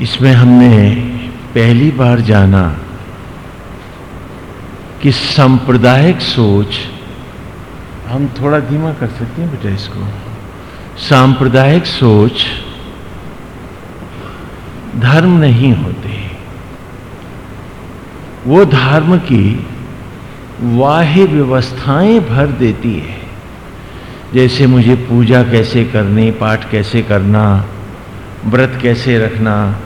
इसमें हमने पहली बार जाना कि सांप्रदायिक सोच, हम थोड़ा धीमा कर सकते हैं बेटा इसको। सांप्रदायिक सोच धर्म नहीं होते। वो धर्म की वाह्य व्यवस्थाएँ भर देती है। जैसे मुझे पूजा कैसे करनी, पाठ कैसे करना, व्रत कैसे रखना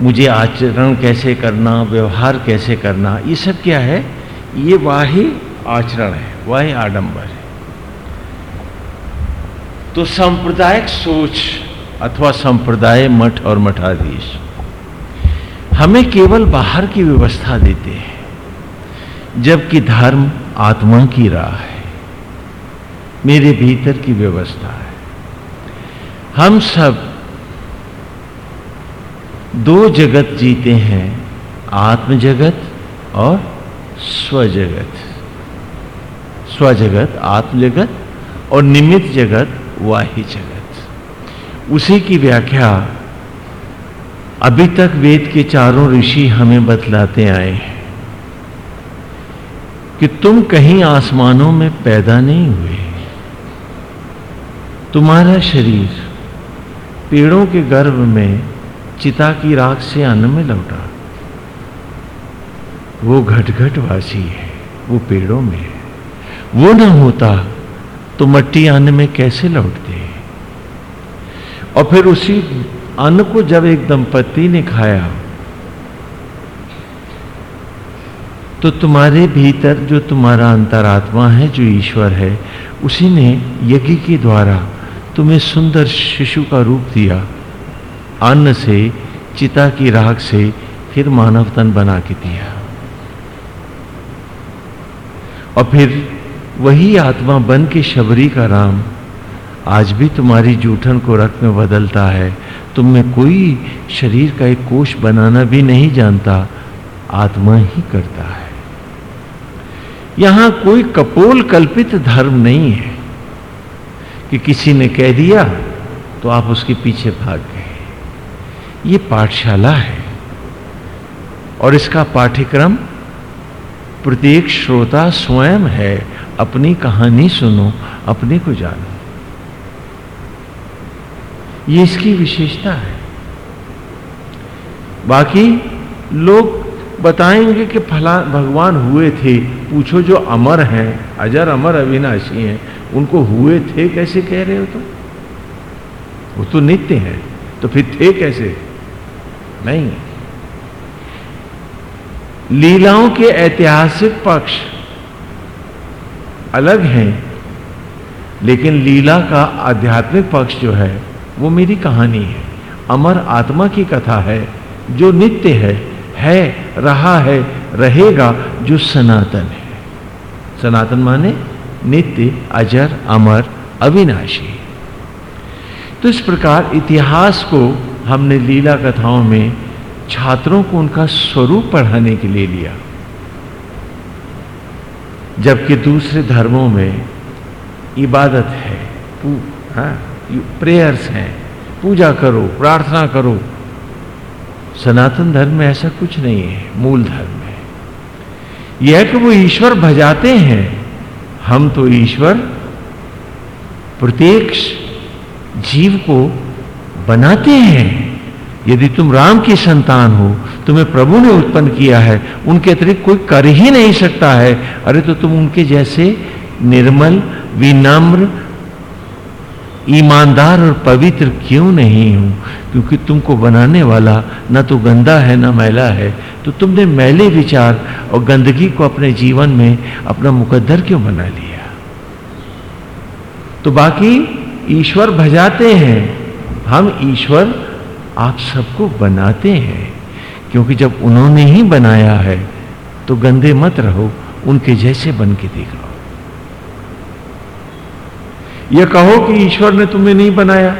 मुझे आचरण कैसे करना, व्यवहार कैसे करना, ये सब क्या है? ये वाही आचरण है, वाही आडंबर है। तो सांप्रदायिक सोच अथवा संप्रदाय मठ और मठाधीश हमें केवल बाहर की व्यवस्था देते हैं, जबकि धर्म आत्मा की राह है, मेरे भीतर की व्यवस्था है। हम सब दो जगत जीते हैं आत्म जगत और स्वजगत। स्वजगत आत्म जगत और निमित्त जगत वाही जगत। उसी की व्याख्या अभी तक वेद के चारों ऋषि हमें बतलाते आए हैं कि तुम कहीं आसमानों में पैदा नहीं हुए। तुम्हारा शरीर पेड़ों के गर्भ में चिता की राख से अन्न में लौटा। वो घट वासी है, वो पेड़ों में है। वो न होता तो मट्टी अन्न में कैसे लौटते? और फिर उसी अन्न को जब एक दंपति ने खाया तो तुम्हारे भीतर जो तुम्हारा अंतरात्मा है, जो ईश्वर है, उसी ने यज्ञ के द्वारा तुम्हें सुंदर शिशु का रूप दिया। अन्न से, चिता की राख से फिर मानव तन बना के दिया। और फिर वही आत्मा बन के शबरी का राम, आज भी तुम्हारी जूठन को रक्त में बदलता है। तुम में कोई शरीर का एक कोष बनाना भी नहीं जानता, आत्मा ही करता है। यहाँ कोई कपोल कल्पित धर्म नहीं है कि किसी ने कह दिया तो आप उसके पीछे भाग गए। ये पाठशाला है। और इसका पाठ्यक्रम प्रत्येक श्रोता स्वयं है। अपनी कहानी सुनो, अपने को जानो। ये इसकी विशेषता है। बाकी लोग बताएँगे कि फला, भगवान हुए थे। पूछो जो अमर हैं, अजर अमर अविनाशी हैं, उनको हुए थे कैसे? कह रहे हो तुम? तो? वो तो नित्य हैं। तो फिर थे कैसे? नहीं। लीलाओं के ऐतिहासिक पक्ष अलग हैं, लेकिन लीला का आध्यात्मिक पक्ष जो है, वो मेरी कहानी है। अमर आत्मा की कथा है, जो नित्य है है, रहा है, रहेगा, जो सनातन है। सनातन माने नित्य, अजर, अमर, अविनाशी। तो इस प्रकार इतिहास को हमने लीला कथाओं में छात्रों को उनका स्वरूप पढ़ाने के लिए लिया। जबकि दूसरे धर्मों में इबादत है हाँ प्रेयर्स हैं, पूजा करो, प्रार्थना करो। सनातन धर्म में ऐसा कुछ नहीं है, मूल धर्म है। यह कि वो ईश्वर भजाते हैं, हम तो ईश्वर प्रत्येक जीव को बनाते हैं। यदि तुम राम की संतान हो, तुम्हें प्रभु ने उत्पन्न किया है, उनके अतिरिक्त कोई कर ही नहीं सकता है। अरे तो तुम उनके जैसे निर्मल, विनम्र, ईमानदार और पवित्र क्यों नहीं हूँ? क्योंकि तुमको बनाने वाला ना तो गंदा है, ना मैला है। तो तुमने मैले विचार और गंदगी को अपने जीवन में अपना मुकद्दर क्यों बना लिया? तो बाकी ईश्वर भजाते हैं। हम ईश्वर आप सबको बनाते हैं। क्योंकि जब उन्होंने ही बनाया है तो गंदे मत रहो, उनके जैसे बन के देखो यह कहो कि ईश्वर ने तुम्हें नहीं बनाया,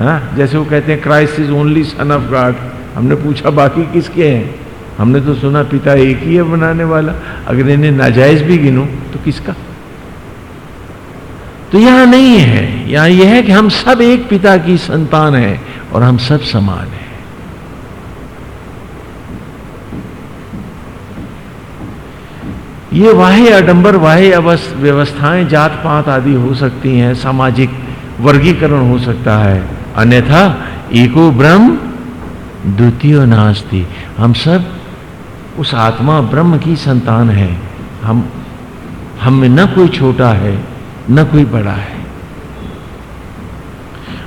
हा? जैसे वो कहते हैं Christ is only son of God हमने पूछा, बाकी किसके हैं? हमने तो सुना, पिता एक ही है बनाने वाला। अगर इन्हें नाजायज भी गिनो तो किसका? तो यहाँ नहीं है। यहाँ यह है कि हम सब एक पिता की संतान है और हम सब समान हैं। ये वाह्य अडंबर वाह्य व्यवस्थाएँ जात पात आदि हो सकती हैं, सामाजिक वर्गीकरण हो सकता है। अन्यथा, एको ब्रह्म, द्वितीय नास्ती। हम सब उस आत्मा ब्रह्म की संतान है। हम हम में न कोई छोटा है। न कोई बड़ा है।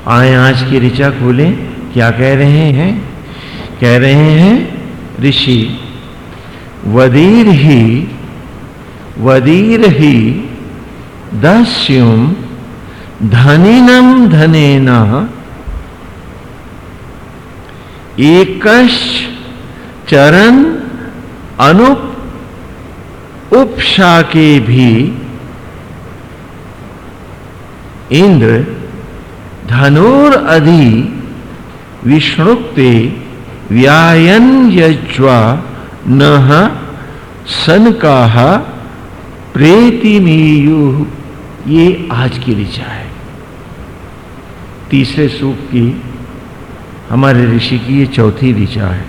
आए आज की ऋचा खोलें, क्या कह रहे हैं? कह रहे हैं, ऋषि, वदीर ही वदीर ही, दस्युम, धनिनम धनेन। एक चरण अनुप उपशा के भी इंद्र धनुर अधि विष्णुक्ते व्यायन यज्वा न सन का प्रेतिमेयु। ये आज की ऋचा है। तीसरे सूक्त की हमारे ऋषि की ये चौथी ऋचा है।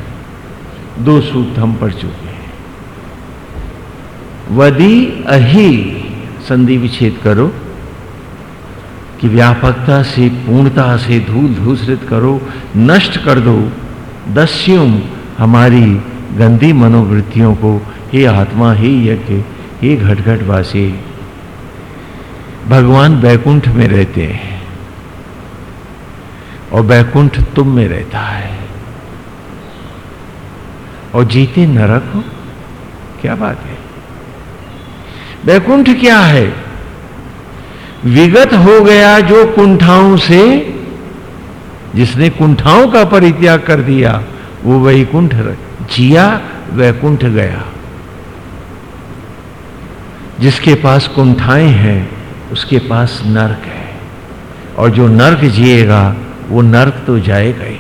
दो सूक्त हम पढ़ चुके हैं। वदी अही संधि विच्छेद करो। कि व्यापकता से, पूर्णता से धूल धूसरित करो, नष्ट कर दो। दस्युम, हमारी गंदी मनोवृत्तियों को, हे आत्मा, हे यज्ञ, हे घटघट वासी। भगवान बैकुंठ में रहते हैं और बैकुंठ तुम में रहता है। और जीते नरक? हो क्या बात है? बैकुंठ क्या है? विगत हो गया जो कुंठाओं से, जिसने कुंठाओं का परित्याग कर दिया, वो वैकुंठ जिया वैकुंठ गया। जिसके पास कुंठाएँ हैं, उसके पास नरक है। और जो नरक जिएगा, वो नरक तो जाएगा ही।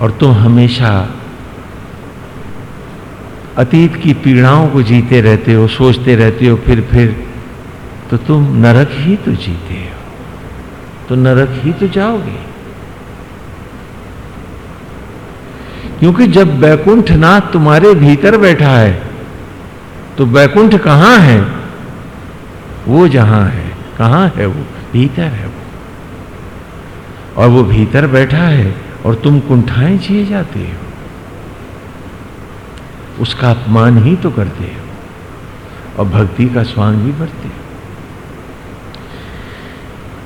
और तुम हमेशा अतीत की पीड़ाओं को जीते रहते हो, सोचते रहते हो, फिर फिर तो तुम नरक ही तो जीते हो। तो नरक ही तो जाओगे। क्योंकि जब बैकुंठ नाथ तुम्हारे भीतर बैठा है तो बैकुंठ कहाँ है? वो जहाँ है। कहाँ है वो? भीतर है वो। और वो भीतर बैठा है और तुम कुंठाएँ जिए जाते हो। उसका अपमान ही तो करते हो और भक्ति का स्वांग भी भरते हो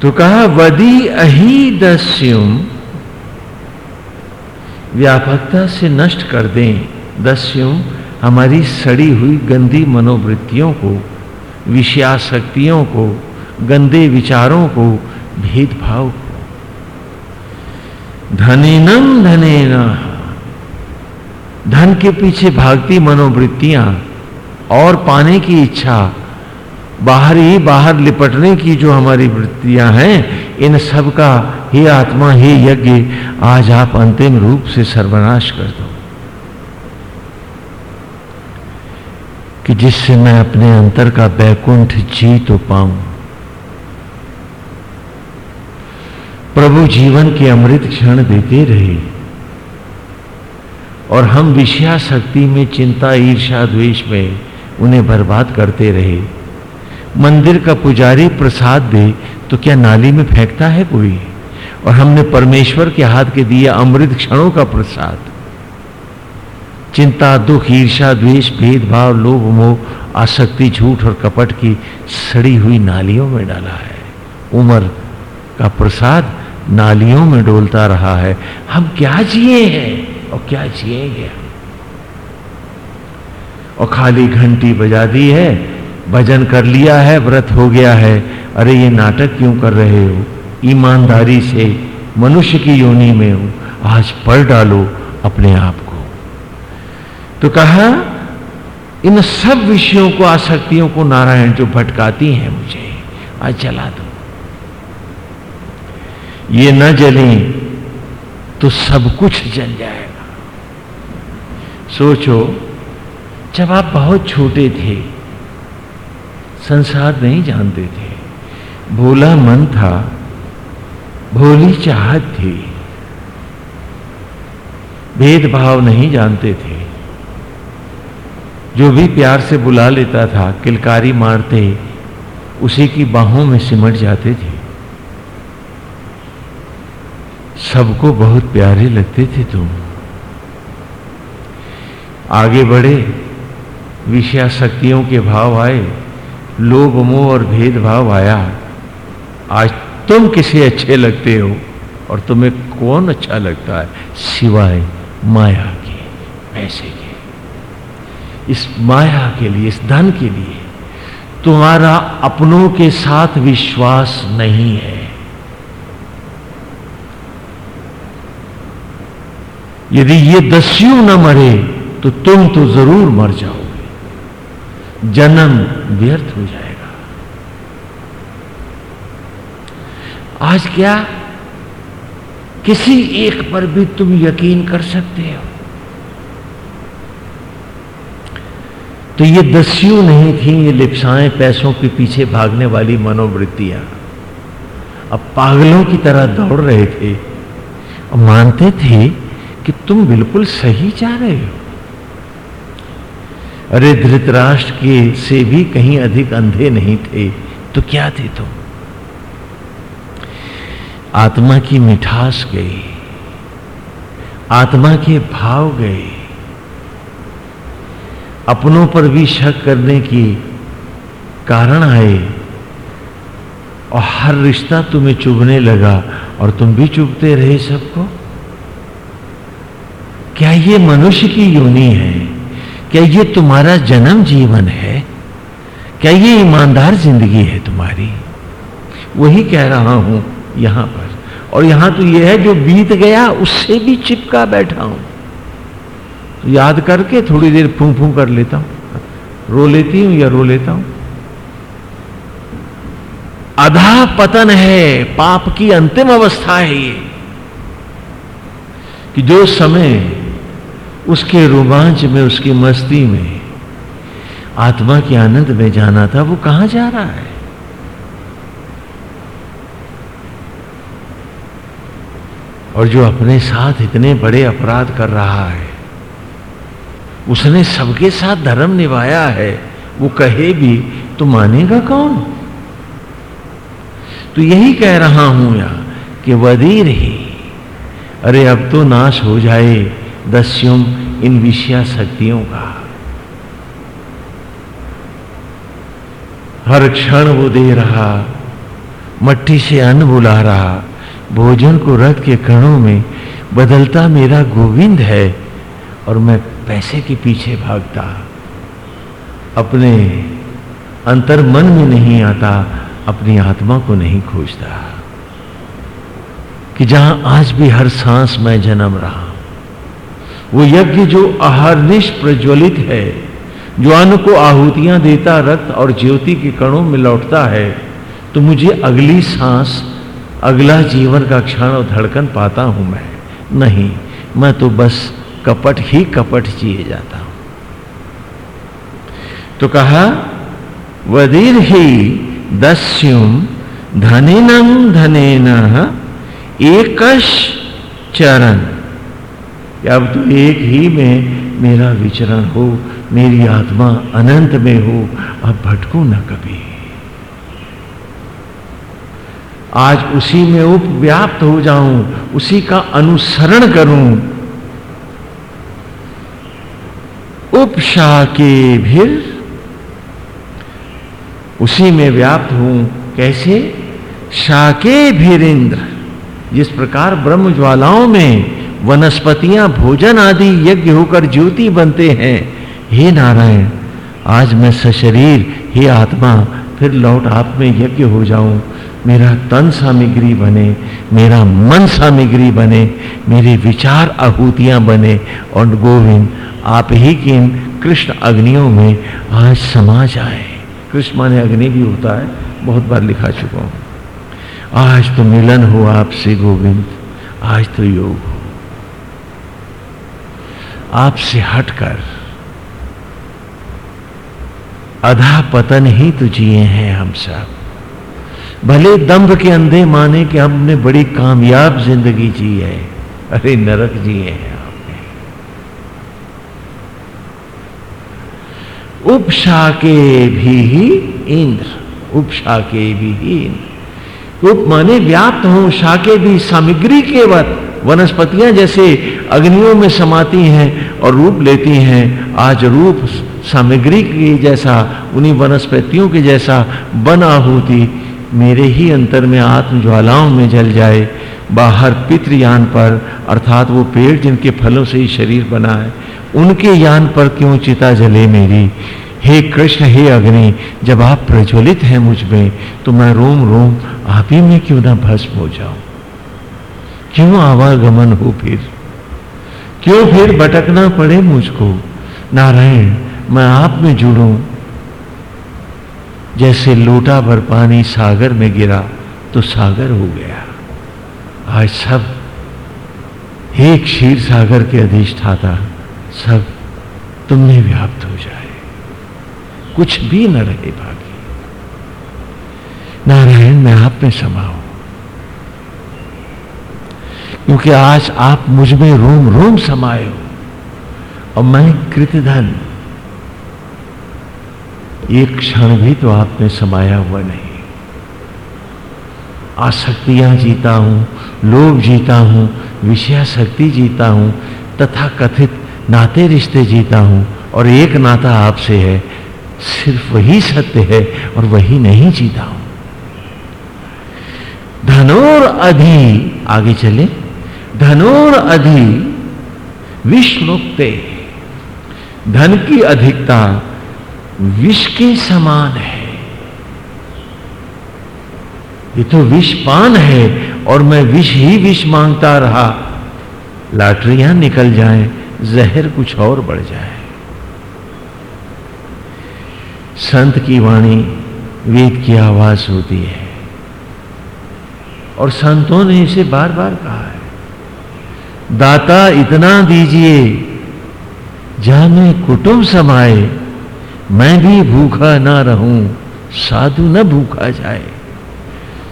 तो कहा, वदी अही दस्युम। व्यापकता से नष्ट कर दें। दस्युम, हमारी सड़ी हुई गंदी मनोवृत्तियों को विषयाशक्तियों को, गंदे विचारों को, भेदभाव को। धनेनम धनेना धन के पीछे भागती मनोवृत्तियाँ और पाने की इच्छा, बाहर ही बाहर लिपटने की जो हमारी वृत्तियाँ हैं, इन सब का हे आत्मा, हे यज्ञ आज आप अंतिम रूप से सर्वनाश कर दो। कि जिससे मैं अपने अंतर का बैकुंठ जी तो पाऊँ। प्रभु जीवन के अमृत क्षण देते रहे। और हम विषया शक्ति में चिंता ईर्षा द्वेष में उन्हें बर्बाद करते रहे। मंदिर का पुजारी प्रसाद दे तो क्या नाली में फेंकता है कोई? और हमने परमेश्वर के हाथ के दिया अमृत क्षणों का प्रसाद। चिंता, दुख ईर्षा द्वेष, भेदभाव, लोभ, मोह, आसक्ति, झूठ और कपट की सड़ी हुई नालियों में डाला है। उम्र का प्रसाद नालियों में डोलता रहा है। हम क्या जिए हैं? और क्या जिएँगे और खाली घंटी बजा दी है, भजन कर लिया है, व्रत हो गया है। अरे ये नाटक क्यों कर रहे हो? ईमानदारी से मनुष्य की योनि में हो। आज पढ़ डालो अपने आप को। तो कहा, इन सब विषयों को, आसक्तियों को नारायण जो भटकाती हैं मुझे, आज जला दो। ये न जले तो सब कुछ जल जाएगा सोचो, जब आप बहुत छोटे थे, संसार नहीं जानते थे। भोला मन था, भोली चाहत थी। भेदभाव नहीं जानते थे। जो भी प्यार से बुला लेता था, किलकारी मारते, उसी की बाहों में सिमट जाते थे। सबको बहुत प्यारे लगते थे तुम। आगे बढ़े विषया शक्तियों के भाव आए, लोभ, मोह और भेदभाव आया। आज तुम किसे अच्छे लगते हो और तुम्हें कौन अच्छा लगता है? सिवाय माया के, पैसे के। इस माया के लिए, इस धन के लिए तुम्हारा अपनों के साथ विश्वास नहीं है। यदि ये दस्यु न मरे तो तुम तो ज़रूर मर जाओगे। जन्म व्यर्थ हो जाएगा। आज क्या किसी एक पर भी तुम यकीन कर सकते हो? तो ये दस्यु नहीं थी, ये लिप्साएँ पैसों के पीछे भागने वाली मनोवृत्तियाँ। अब पागलों की तरह दौड़ रहे थे। और मानते थे कि तुम बिल्कुल सही जा रहे हो। अरे धृतराष्ट्र के से भी कहीं अधिक अंधे नहीं थे तो क्या थे तुम? आत्मा की मिठास गई, आत्मा के भाव गए। अपनों पर भी शक करने की कारण आए, और हर रिश्ता तुम्हें चुभने लगा, और तुम भी चुभते रहे सबको। क्या ये मनुष्य की योनि है? क्या ये तुम्हारा जन्म जीवन है? क्या ये ईमानदार ज़िंदगी है तुम्हारी? वही कह रहा हूँ यहाँ पर। और यहाँ तो यह है जो बीत गया, उससे भी चिपका बैठा हूँ। तो याद करके थोड़ी देर फू फू कर लेता हूँ। रो लेती हूँ या रो लेता हूँ? अधा पतन है, पाप की अंतिम अवस्था है ये। कि जो समय उसके रोमांच में, उसकी मस्ती में, आत्मा के आनंद में जाना था, वो कहाँ जा रहा है? और जो अपने साथ इतने बड़े अपराध कर रहा है, उसने सबके साथ धर्म निभाया है, वो कहे भी तो मानेगा कौन? तो यही कह रहा हूँ यहाँ कि वदीर ही, अरे अब तो नाश हो जाए दस्युम इन विषया शक्तियों का। हर क्षण वो दे रहा, मट्टी से अन्न बुला रहा, भोजन को रथ के कणों में बदलता मेरा गोविंद है और मैं पैसे के पीछे भागता। अपने अंतर मन में नहीं आता, अपनी आत्मा को नहीं खोजता। कि जहाँ आज भी हर सांस में जन्म रहा वो यज्ञ जो अहरनिश प्रज्वलित है जो अन्न को आहुतियाँ देता रक्त और ज्योति के कणों में लौटता है तो मुझे अगली सांस, अगला जीवन का क्षण और धड़कन पाता हूँ मैं। नहीं, मैं तो बस कपट ही कपट जिए जाता हूँ। तो कहा, वदीर ही दस्युम धनिनम धनेन एकश चरण अब तो एक ही में मेरा विचरण हो, मेरी आत्मा अनंत में हो, अब भटकू ना कभी। आज उसी में उपव्याप्त हो जाऊँ, उसी का अनुसरण करूँ। उपशा के भीर उसी में व्याप्त हूँ। कैसे? शाके भीरेंद्र जिस प्रकार ब्रह्म ज्वालाओं में वनस्पतियाँ, भोजन आदि यज्ञ होकर ज्योति बनते हैं। हे नारायण, आज मैं सशरीर, हे आत्मा, फिर लौट आप में यज्ञ हो जाऊँ। मेरा तन सामग्री बने, मेरा मन सामग्री बने, मेरे विचार आहूतियाँ बने। और गोविंद, आप ही की इन कृष्ण अग्नियों में आज समा जाए। कृष्ण माने अग्नि भी होता है, बहुत बार लिखा चुका हूँ। आज तो मिलन हो आपसे, गोविंद। आज तो योग आपसे हटकर अधा पतन ही तो जिए हैं हम सब। भले दम्भ के अंधे माने कि हमने बड़ी कामयाब ज़िंदगी जी है। अरे नरक जिए हैं आपने। उपशा के भी ही इंद्र उपशा के भी ही इंद्र। उप माने व्याप्त हो, शाके भी सामग्री के वत, वनस्पतियाँ जैसे अग्नियों में समाती हैं और रूप लेती हैं। आज रूप सामग्री के जैसा, उन्हीं वनस्पतियों के जैसा बना होती। मेरे ही अंतर में आत्म ज्वालाओं में जल जाए। बाहर पितृयान पर, अर्थात वो पेड़ जिनके फलों से ही शरीर बना है, उनके यान पर क्यों चिता जले मेरी? हे कृष्ण, हे अग्नि, जब आप प्रज्वलित हैं मुझमें तो मैं रोम रोम, आप ही में क्यों ना भस्म हो जाऊँ? क्यों आवागमन हो फिर? क्यों फिर भटकना पड़े मुझको? नारायण, मैं आप में जुड़ू। जैसे लोटा भर पानी सागर में गिरा तो सागर हो गया। आज सब एक क्षीर सागर के अधिष्ठाता, सब तुमने व्याप्त हो जाए। कुछ भी न रहे भागी नारायण, मैं आप में समाऊं क्योंकि आज आप मुझमें रोम रोम समाये हो। और मैं कृतधन। एक क्षण भी तो आप में समाया हुआ नहीं। आसक्तियाँ जीता हूँ, लोभ जीता हूँ विषयाशक्ति जीता हूँ तथा कथित नाते रिश्ते जीता हूँ, और एक नाता आपसे है, सिर्फ़ वही सत्य है और वही नहीं जीता हूँ। धनोर अधि, आगे चले। धनोर अधि विष्णुक्ते धन की अधिकता विष के समान है। ये तो विष पान है और मैं विष ही विष माँगता रहा। लाटरियाँ निकल जाए, जहर कुछ और बढ़ जाए। संत की वाणी, वेद की आवाज़ होती है। और संतों ने इसे बार बार कहा है। दाता इतना दीजिए जहाँ में कुटुंब समाए मैं भी भूखा ना रहूँ, साधु न भूखा जाए।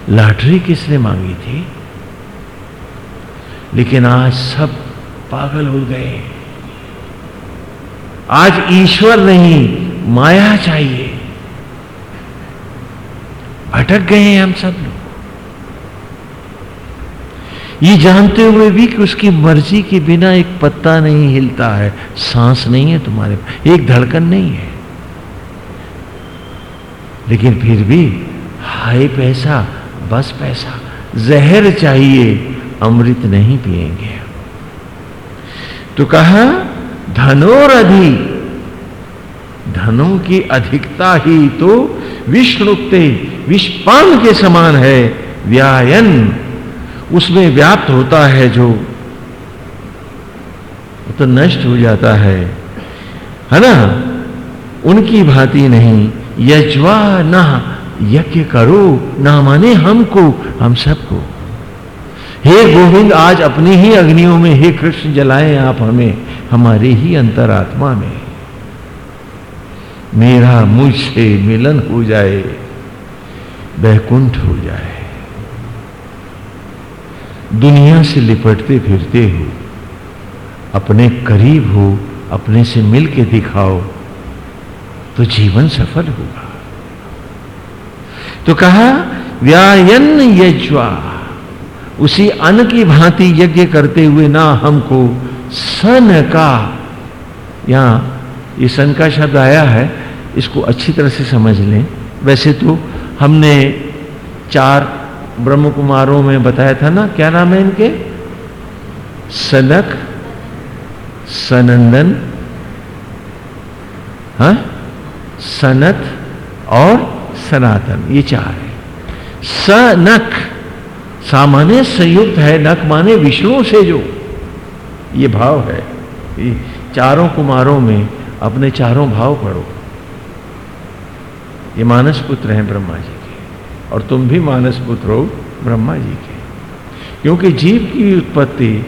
लाटरी किसने मांगी थी? लेकिन आज सब पागल हो गए। आज ईश्वर नहीं, माया चाहिए। भटक गए हैं हम सब लोग। ये जानते हुए भी कि उसकी मर्ज़ी के बिना एक पत्ता नहीं हिलता है। सांस नहीं है तुम्हारे एक धड़कन नहीं है। लेकिन फिर भी, हाय पैसा, बस पैसा, जहर चाहिए, अमृत नहीं पिएँगे। तो कहा, धनोर अधि। धनों की अधिकता ही तो विष्णुक्ते विष्पान के समान है, व्यायन। उसमें व्याप्त होता है जो तो नष्ट हो जाता है। है ना? उनकी भांति नहीं। यजवा ना यज्ञ करो, ना माने हमको, हम सबको। हे गोविंद, आज अपनी ही अग्नियों में हे कृष्ण, जलाएँ आप हमें, हमारे ही अंतरात्मा में। मेरा मुझसे मिलन हो जाए, वैकुंठ हो जाए। दुनिया से लिपटते फिरते हो। अपने करीब हो, अपने से मिल के दिखाओ तो जीवन सफल होगा। तो कहा, व्यायन यज्वा, उसी अन्न की भांति यज्ञ करते हुए ना हमको सन का, यहाँ ये सन का शब्द आया है, इसको अच्छी तरह से समझ लें। वैसे तो हमने चार ब्रह्म कुमारों में बताया था ना, क्या नाम है इनके? सनक, सनंदन, हा? सनत और सनातन, ये चार है। सनक, सामान्य संयुक्त है, नक माने विष्णु से जो। ये भाव है। ये चारों कुमारों में अपने चारों भाव पढ़ो। ये मानस पुत्र हैं ब्रह्मा जी। और तुम भी मानस पुत्र हो ब्रह्मा जी के। क्योंकि जीव की उत्पत्ति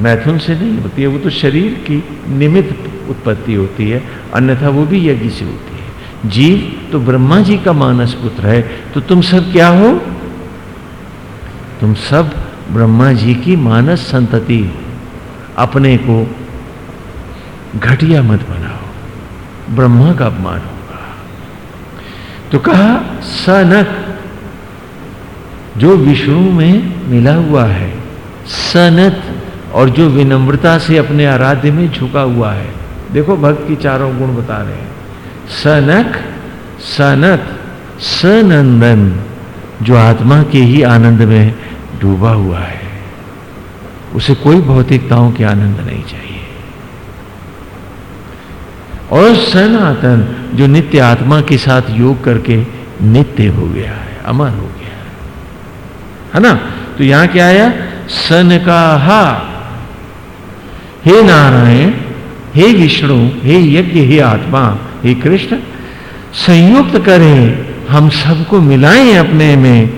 मैथुन से नहीं होती है, वो तो शरीर की निमित्त उत्पत्ति होती है, अन्यथा वो भी यज्ञ से होती है। जीव तो ब्रह्मा जी का मानस पुत्र है तो तुम सब क्या हो? तुम सब ब्रह्मा जी की मानस संतति हो। अपने को घटिया मत बनाओ, ब्रह्मा का अपमान होगा। तो कहा सनक जो विष्णु में मिला हुआ है, सनत, और जो विनम्रता से अपने आराध्य में झुका हुआ है। देखो, भक्त की चारों गुण बता रहे हैं। सनक, सनत, सनंदन, जो आत्मा के ही आनंद में डूबा हुआ है। उसे कोई भौतिकताओं के आनंद नहीं चाहिए। और सनातन, जो नित्य आत्मा के साथ योग करके नित्य हो गया है, अमर हो गया है ना? तो यहाँ क्या आया? सन का हा। हे नारायण, हे विष्णु, हे यज्ञ, हे आत्मा, हे कृष्ण, संयुक्त करें, हम सबको मिलाएँ अपने में।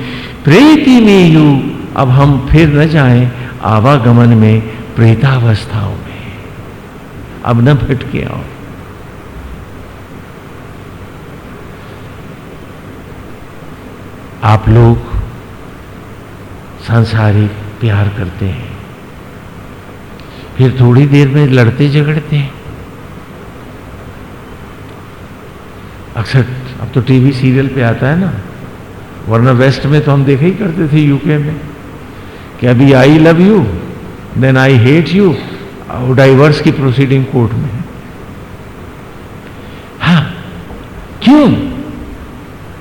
प्रेति में यू, अब हम फिर न जाएँ आवागमन में, प्रेतावस्थाओं में। अब न भटके आओ। आप लोग सांसारिक प्यार करते हैं। फिर थोड़ी देर में लड़ते झगड़ते हैं। अक्सर, अब तो टीवी सीरियल पे आता है ना, वरना वेस्ट में तो हम देखे ही करते थे यूके में, कि अभी I love you then I hate you और डाइवर्स की प्रोसीडिंग कोर्ट में हा। क्यों?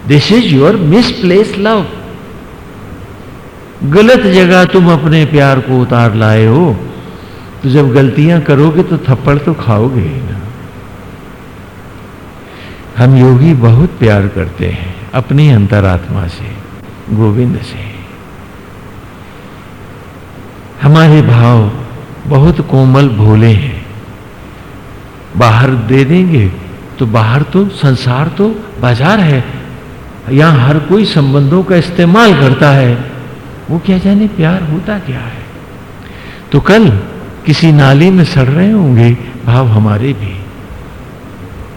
This is your misplace love गलत जगह तुम अपने प्यार को उतार लाए हो। तो जब गलतियाँ करोगे तो थप्पड़ तो खाओगे ही ना। हम योगी बहुत प्यार करते हैं, अपनी अंतरात्मा से, गोविंद से। हमारे भाव बहुत कोमल भोले हैं। बाहर दे देंगे तो बाहर तो संसार तो बाज़ार है। यहाँ हर कोई संबंधों का इस्तेमाल करता है। वो क्या जाने, प्यार होता क्या है? तो कल किसी नाली में सड़ रहे होंगे, भाव हमारे भी।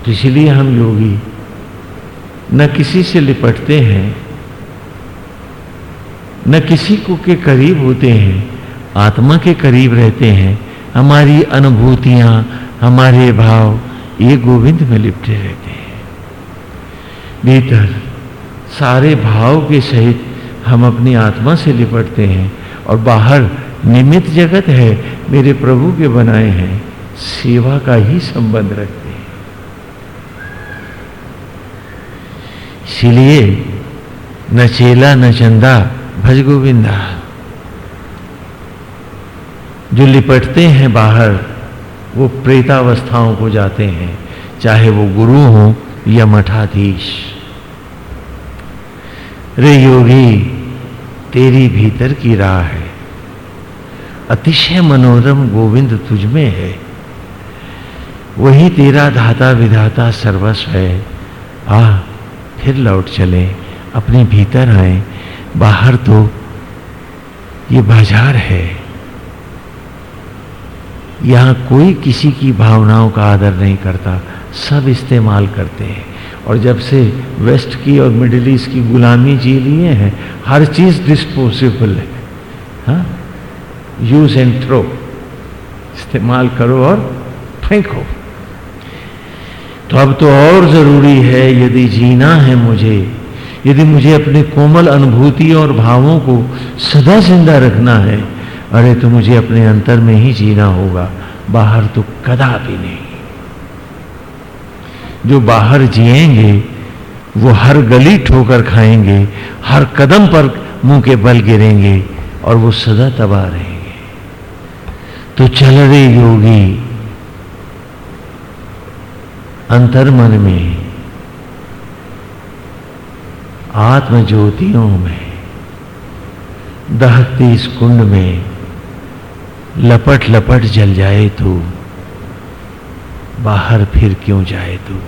तो इसलिए हम योगी न किसी से लिपटते हैं, न किसी को के करीब होते हैं, आत्मा के करीब रहते हैं। हमारी अनुभूतियाँ, हमारे भाव, ये गोविंद में लिपटे रहते हैं। भीतर सारे भाव के सहित हम अपनी आत्मा से लिपटते हैं और बाहर निमित जगत है, मेरे प्रभु के बनाए हैं, सेवा का ही संबंध रखते हैं। इसीलिए न चेला, न चंदा भज गोविंदा जो लिपटते हैं बाहर, वो प्रेतावस्थाओं को जाते हैं, चाहे वो गुरु हो या मठाधीश। रे योगी तेरी भीतर की राह है। अतिशय मनोरम गोविंद तुझ में है। वही तेरा धाता विधाता सर्वस्व है। आ, फिर लौट चले, अपने भीतर आए। बाहर तो ये बाज़ार है। यहाँ कोई किसी की भावनाओं का आदर नहीं करता। सब इस्तेमाल करते हैं। और जब से वेस्ट की और मिडिल ईस्ट की गुलामी जी लिए हैं, हर चीज़ डिस्पोजेबल है। हाँ? यूज़ एंड थ्रो इस्तेमाल करो और फेंको। तो अब तो और ज़रूरी है, यदि जीना है मुझे, यदि मुझे अपने कोमल अनुभूति और भावों को सदा ज़िंदा रखना है, अरे तो मुझे अपने अंतर में ही जीना होगा, बाहर तो कदा भी नहीं। जो बाहर जिएँगे, वो हर गली ठोकर खाएँगे, हर कदम पर मुँह के बल गिरेंगे और वो सदा तबाह रहेंगे। तो चल रे योगी अंतर मन में आत्म ज्योतियों में, दहकती इस कुंड में लपट लपट जल जाए तू, बाहर फिर क्यों जाए तू?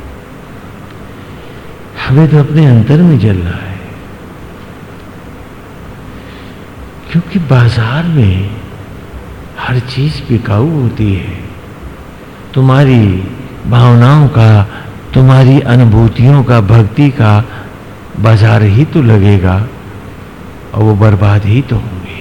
हमें तो अपने अंतर में जलना है। क्योंकि बाज़ार में हर चीज़ बिकाऊ होती है। तुम्हारी भावनाओं का, तुम्हारी अनुभूतियों का, भक्ति का बाज़ार ही तो लगेगा, और वो बर्बाद ही तो होंगे।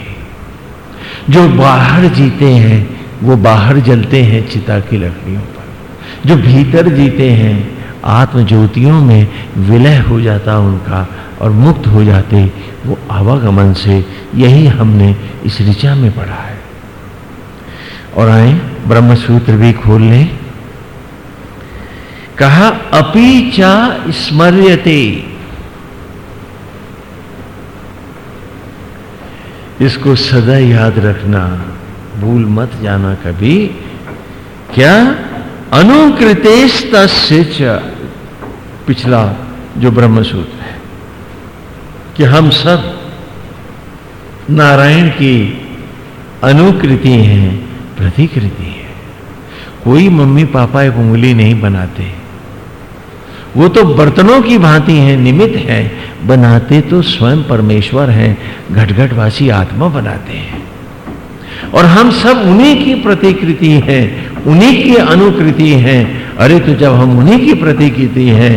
जो बाहर जीते हैं, वो बाहर जलते हैं चिता की लकड़ियों पर। जो भीतर जीते हैं आत्म ज्योतियों में विलय हो जाता उनका और मुक्त हो जाते वो आवागमन से, यही हमने इस ऋचा में पढ़ा है। और आए ब्रह्म सूत्र भी खोल लें। कहा, अपी चा स्मर्यते। इसको सदा याद रखना, भूल मत जाना कभी। क्या? अनुकृतेश पिछला जो ब्रह्म सूत्र है कि हम सब नारायण की अनुकृति हैं, प्रतिकृति है। कोई मम्मी पापा एक उंगली नहीं बनाते। वो तो बर्तनों की भांति हैं, निमित्त हैं। बनाते तो स्वयं परमेश्वर हैं, घटघटवासी आत्मा बनाते हैं। और हम सब उन्हीं की प्रतिकृति हैं, उन्हीं की अनुकृति हैं। अरे तो जब हम उन्हीं की प्रतिकृति हैं,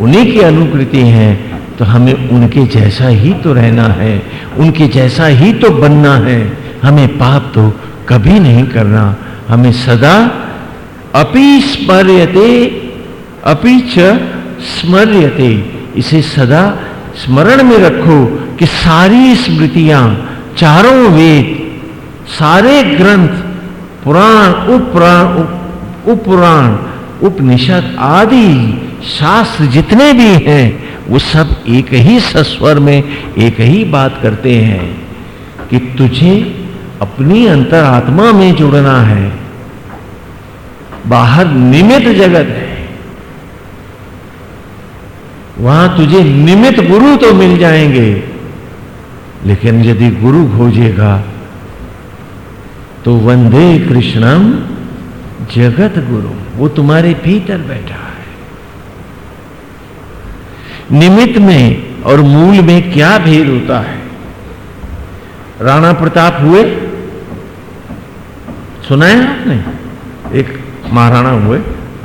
उन्हीं की अनुकृति हैं तो हमें उनके जैसा ही तो रहना है, उनके जैसा ही तो बनना है। हमें पाप तो कभी नहीं करना, हमें सदा अपि स्मर्यते अपि च स्मर्यते। इसे सदा स्मरण में रखो कि सारी स्मृतियाँ चारों वेद सारे ग्रंथ, पुराण उपपुराण उपपुराण उपनिषद आदि, शास्त्र जितने भी हैं, वो सब एक ही सस्वर में एक ही बात करते हैं कि तुझे अपनी अंतरात्मा में जुड़ना है। बाहर निमित जगत है। वहाँ तुझे निमित गुरु तो मिल जाएँगे, लेकिन यदि गुरु खोजेगा तो वंदे कृष्णम जगत गुरु, वो तुम्हारे भीतर बैठा है। निमित्त में और मूल में क्या भेद होता है? राणा प्रताप हुए? सुना है आपने? एक महाराणा हुए।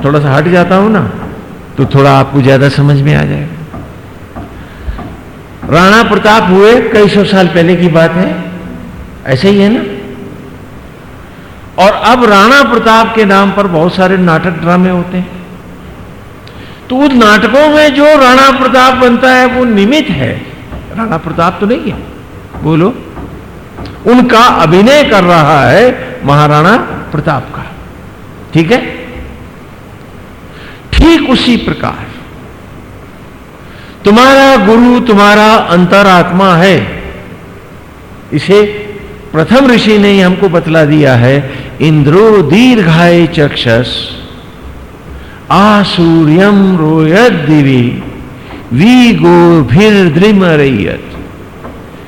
थोड़ा सा हट जाता हूँ ना तो थोड़ा आपको ज़्यादा समझ में आ जाएगा। राणा प्रताप हुए, कई सौ साल पहले की बात है। ऐसे ही है ना? और अब राणा प्रताप के नाम पर बहुत सारे नाटक ड्रामे होते हैं। तो उन नाटकों में जो राणा प्रताप बनता है, वो निमित है। राणा प्रताप तो नहीं है। बोलो। उनका अभिनय कर रहा है महाराणा प्रताप का। ठीक है? ठीक उसी प्रकार। तुम्हारा गुरु, तुम्हारा अंतरात्मा है। इसे प्रथम ऋषि ने हमको बतला दिया है इंद्रो दीर्घाय चक्षस आसूर्यम रोयत दिवी वी गो भीर द्रिम रैयत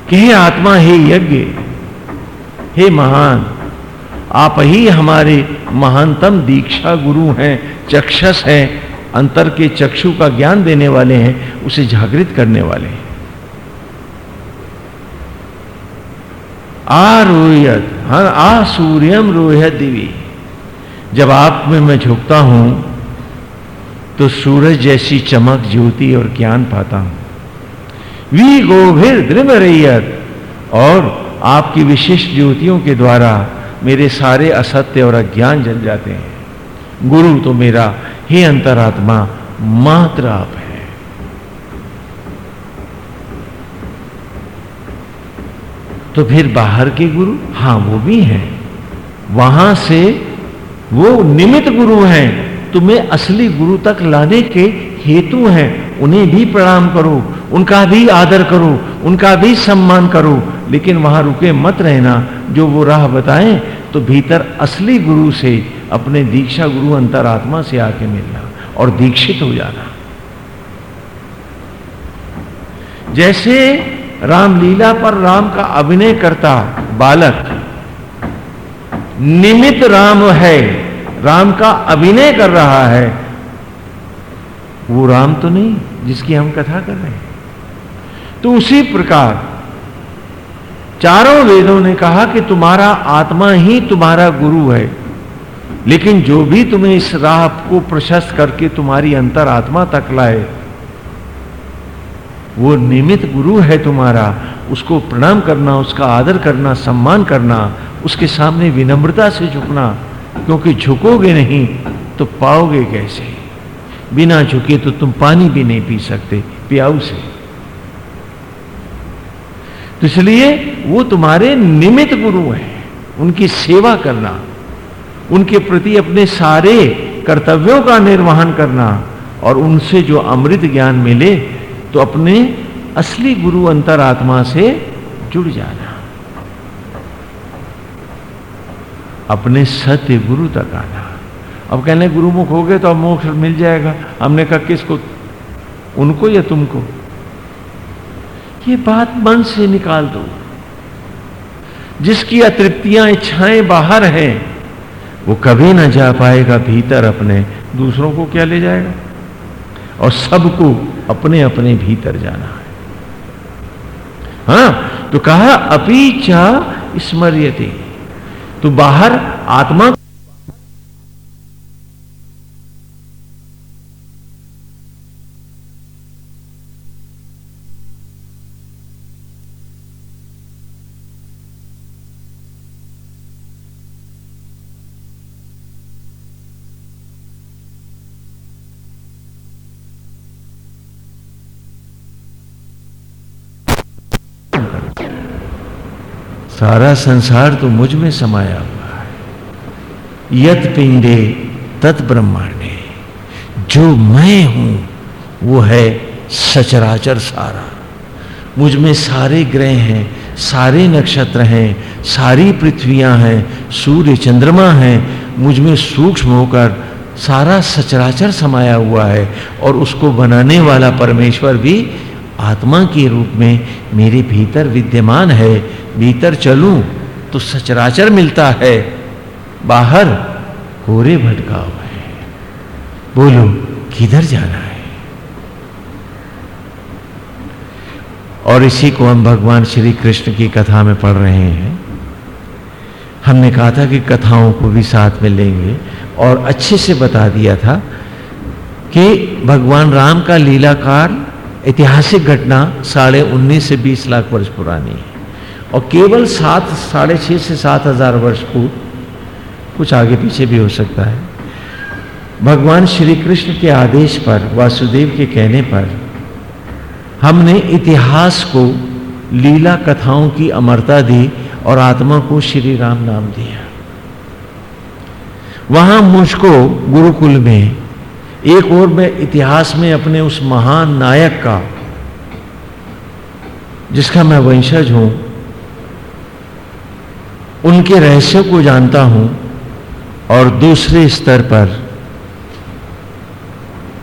कि हे आत्मा, हे यज्ञ, हे महान, आप ही हमारे महानतम दीक्षा गुरु हैं, चक्षस हैं, अंतर के चक्षु का ज्ञान देने वाले हैं, उसे जागृत करने वाले हैं। आ रोयत हाँ आ सूर्यम रोयत देवी। जब आप में मैं झुकता हूँ तो सूरज जैसी चमक ज्योति और ज्ञान पाता हूँ। वी गोभिर दृम रैयत और आपकी विशिष्ट ज्योतियों के द्वारा मेरे सारे असत्य और अज्ञान जल जाते हैं। गुरु तो मेरा हे अंतरात्मा मात्र आप है। तो फिर बाहर के गुरु हाँ वो भी हैं। वहाँ से वो निमित गुरु हैं। तुम्हें असली गुरु तक लाने के हेतु हैं। उन्हें भी प्रणाम करो उनका भी आदर करो उनका भी सम्मान करो। लेकिन वहाँ रुके मत रहना जो वो राह बताएँ तो भीतर असली गुरु से अपने दीक्षा गुरु अंतरात्मा से आके मिलना और दीक्षित हो जाना। जैसे रामलीला पर राम का अभिनय करता बालक। निमित राम है, राम का अभिनय कर रहा है। वो राम तो नहीं, जिसकी हम कथा कर रहे हैं। तो उसी प्रकार, चारों वेदों ने कहा कि तुम्हारा आत्मा ही तुम्हारा गुरु है। लेकिन जो भी तुम्हें इस राह को प्रशस्त करके तुम्हारी अंतर आत्मा तक लाए वो निमित गुरु है तुम्हारा। उसको प्रणाम करना, उसका आदर करना, सम्मान करना, उसके सामने विनम्रता से झुकना, क्योंकि झुकोगे नहीं तो पाओगे कैसे? बिना झुके तो तुम पानी भी नहीं पी सकते, प्याऊ से। तो इसलिए वो तुम्हारे निमित गुरु हैं। उनकी सेवा करना, उनके प्रति अपने सारे कर्तव्यों का निर्वहन करना और उनसे जो अमृत ज्ञान मिले तो अपने असली गुरु अंतरात्मा से जुड़ जाना। अपने सत्य गुरु तक आना। अब कहने, गुरुमुख हो गए तो अब मोक्ष मिल जाएगा। हमने कहा, किसको? उनको या तुमको? ये बात मन से निकाल दो। जिसकी अतृप्तियाँ, इच्छाएँ बाहर हैं, वो कभी ना जा पाएगा, भीतर अपने दूसरों को क्या ले जाएगा? और सबको अपने अपने भीतर जाना है। हाँ तो कहा अपी चाह स्मर्यते। तो बाहर आत्मा सारा संसार तो मुझमें समाया हुआ है। यत पिंडे, तत् ब्रह्मांडे। जो मैं हूँ, वो है सचराचर सारा। मुझमें सारे ग्रह हैं, सारे नक्षत्र हैं, सारी पृथ्वियाँ हैं, सूर्य चंद्रमा हैं। मुझमें सूक्ष्म होकर सारा सचराचर समाया हुआ है और उसको बनाने वाला परमेश्वर भी आत्मा के रूप में मेरे भीतर विद्यमान है, भीतर चलूँ तो सचराचर मिलता है, बाहर कोरे भटका हुआ है। बोलो, किधर जाना है? और इसी को हम भगवान श्री कृष्ण की कथा में पढ़ रहे हैं। हमने कहा था कि कथाओं को भी साथ में लेंगे और अच्छे से बता दिया था कि भगवान राम का लीलाकार ऐतिहासिक घटना साढ़े उन्नीस से बीस लाख वर्ष पुरानी है। और केवल सात, साढ़े छः से सात हज़ार वर्ष पूर्व कुछ आगे पीछे भी हो सकता है। भगवान श्री कृष्ण के आदेश पर, वासुदेव के कहने पर हमने इतिहास को, लीला कथाओं की अमरता दी और आत्मा को श्री राम नाम दिया। वहाँ मुझको गुरुकुल में एक और मैं इतिहास में अपने उस महान नायक का, जिसका मैं वंशज हूँ, उनके रहस्य को जानता हूँ और दूसरे स्तर पर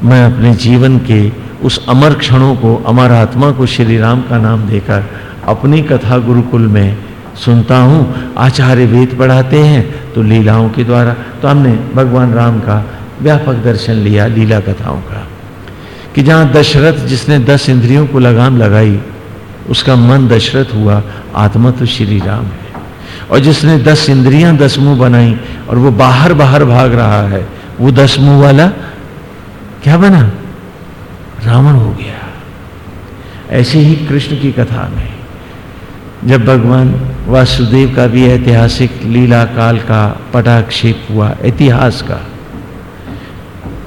मैं अपने जीवन के उस अमर क्षणों को, अमर आत्मा को श्री राम का नाम देकर अपनी कथा गुरुकुल में सुनता हूँ। आचार्य वेद पढ़ाते हैं तो लीलाओं के द्वारा। तो हमने भगवान राम का व्यापक दर्शन लिया लीला कथाओं का, कि जहाँ दशरथ जिसने दस इंद्रियों को लगाम लगाई, उसका मन दशरथ हुआ आत्मा तो श्री राम है। और जिसने दस इंद्रियाँ दस मुँह बनाई, और वो बाहर बाहर भाग रहा है, वो दस मुँह वाला क्या बना? रावण हो गया। ऐसे ही कृष्ण की कथा में, जब भगवान वासुदेव का भी ऐतिहासिक लीला काल का पटाक्षेप हुआ, इतिहास का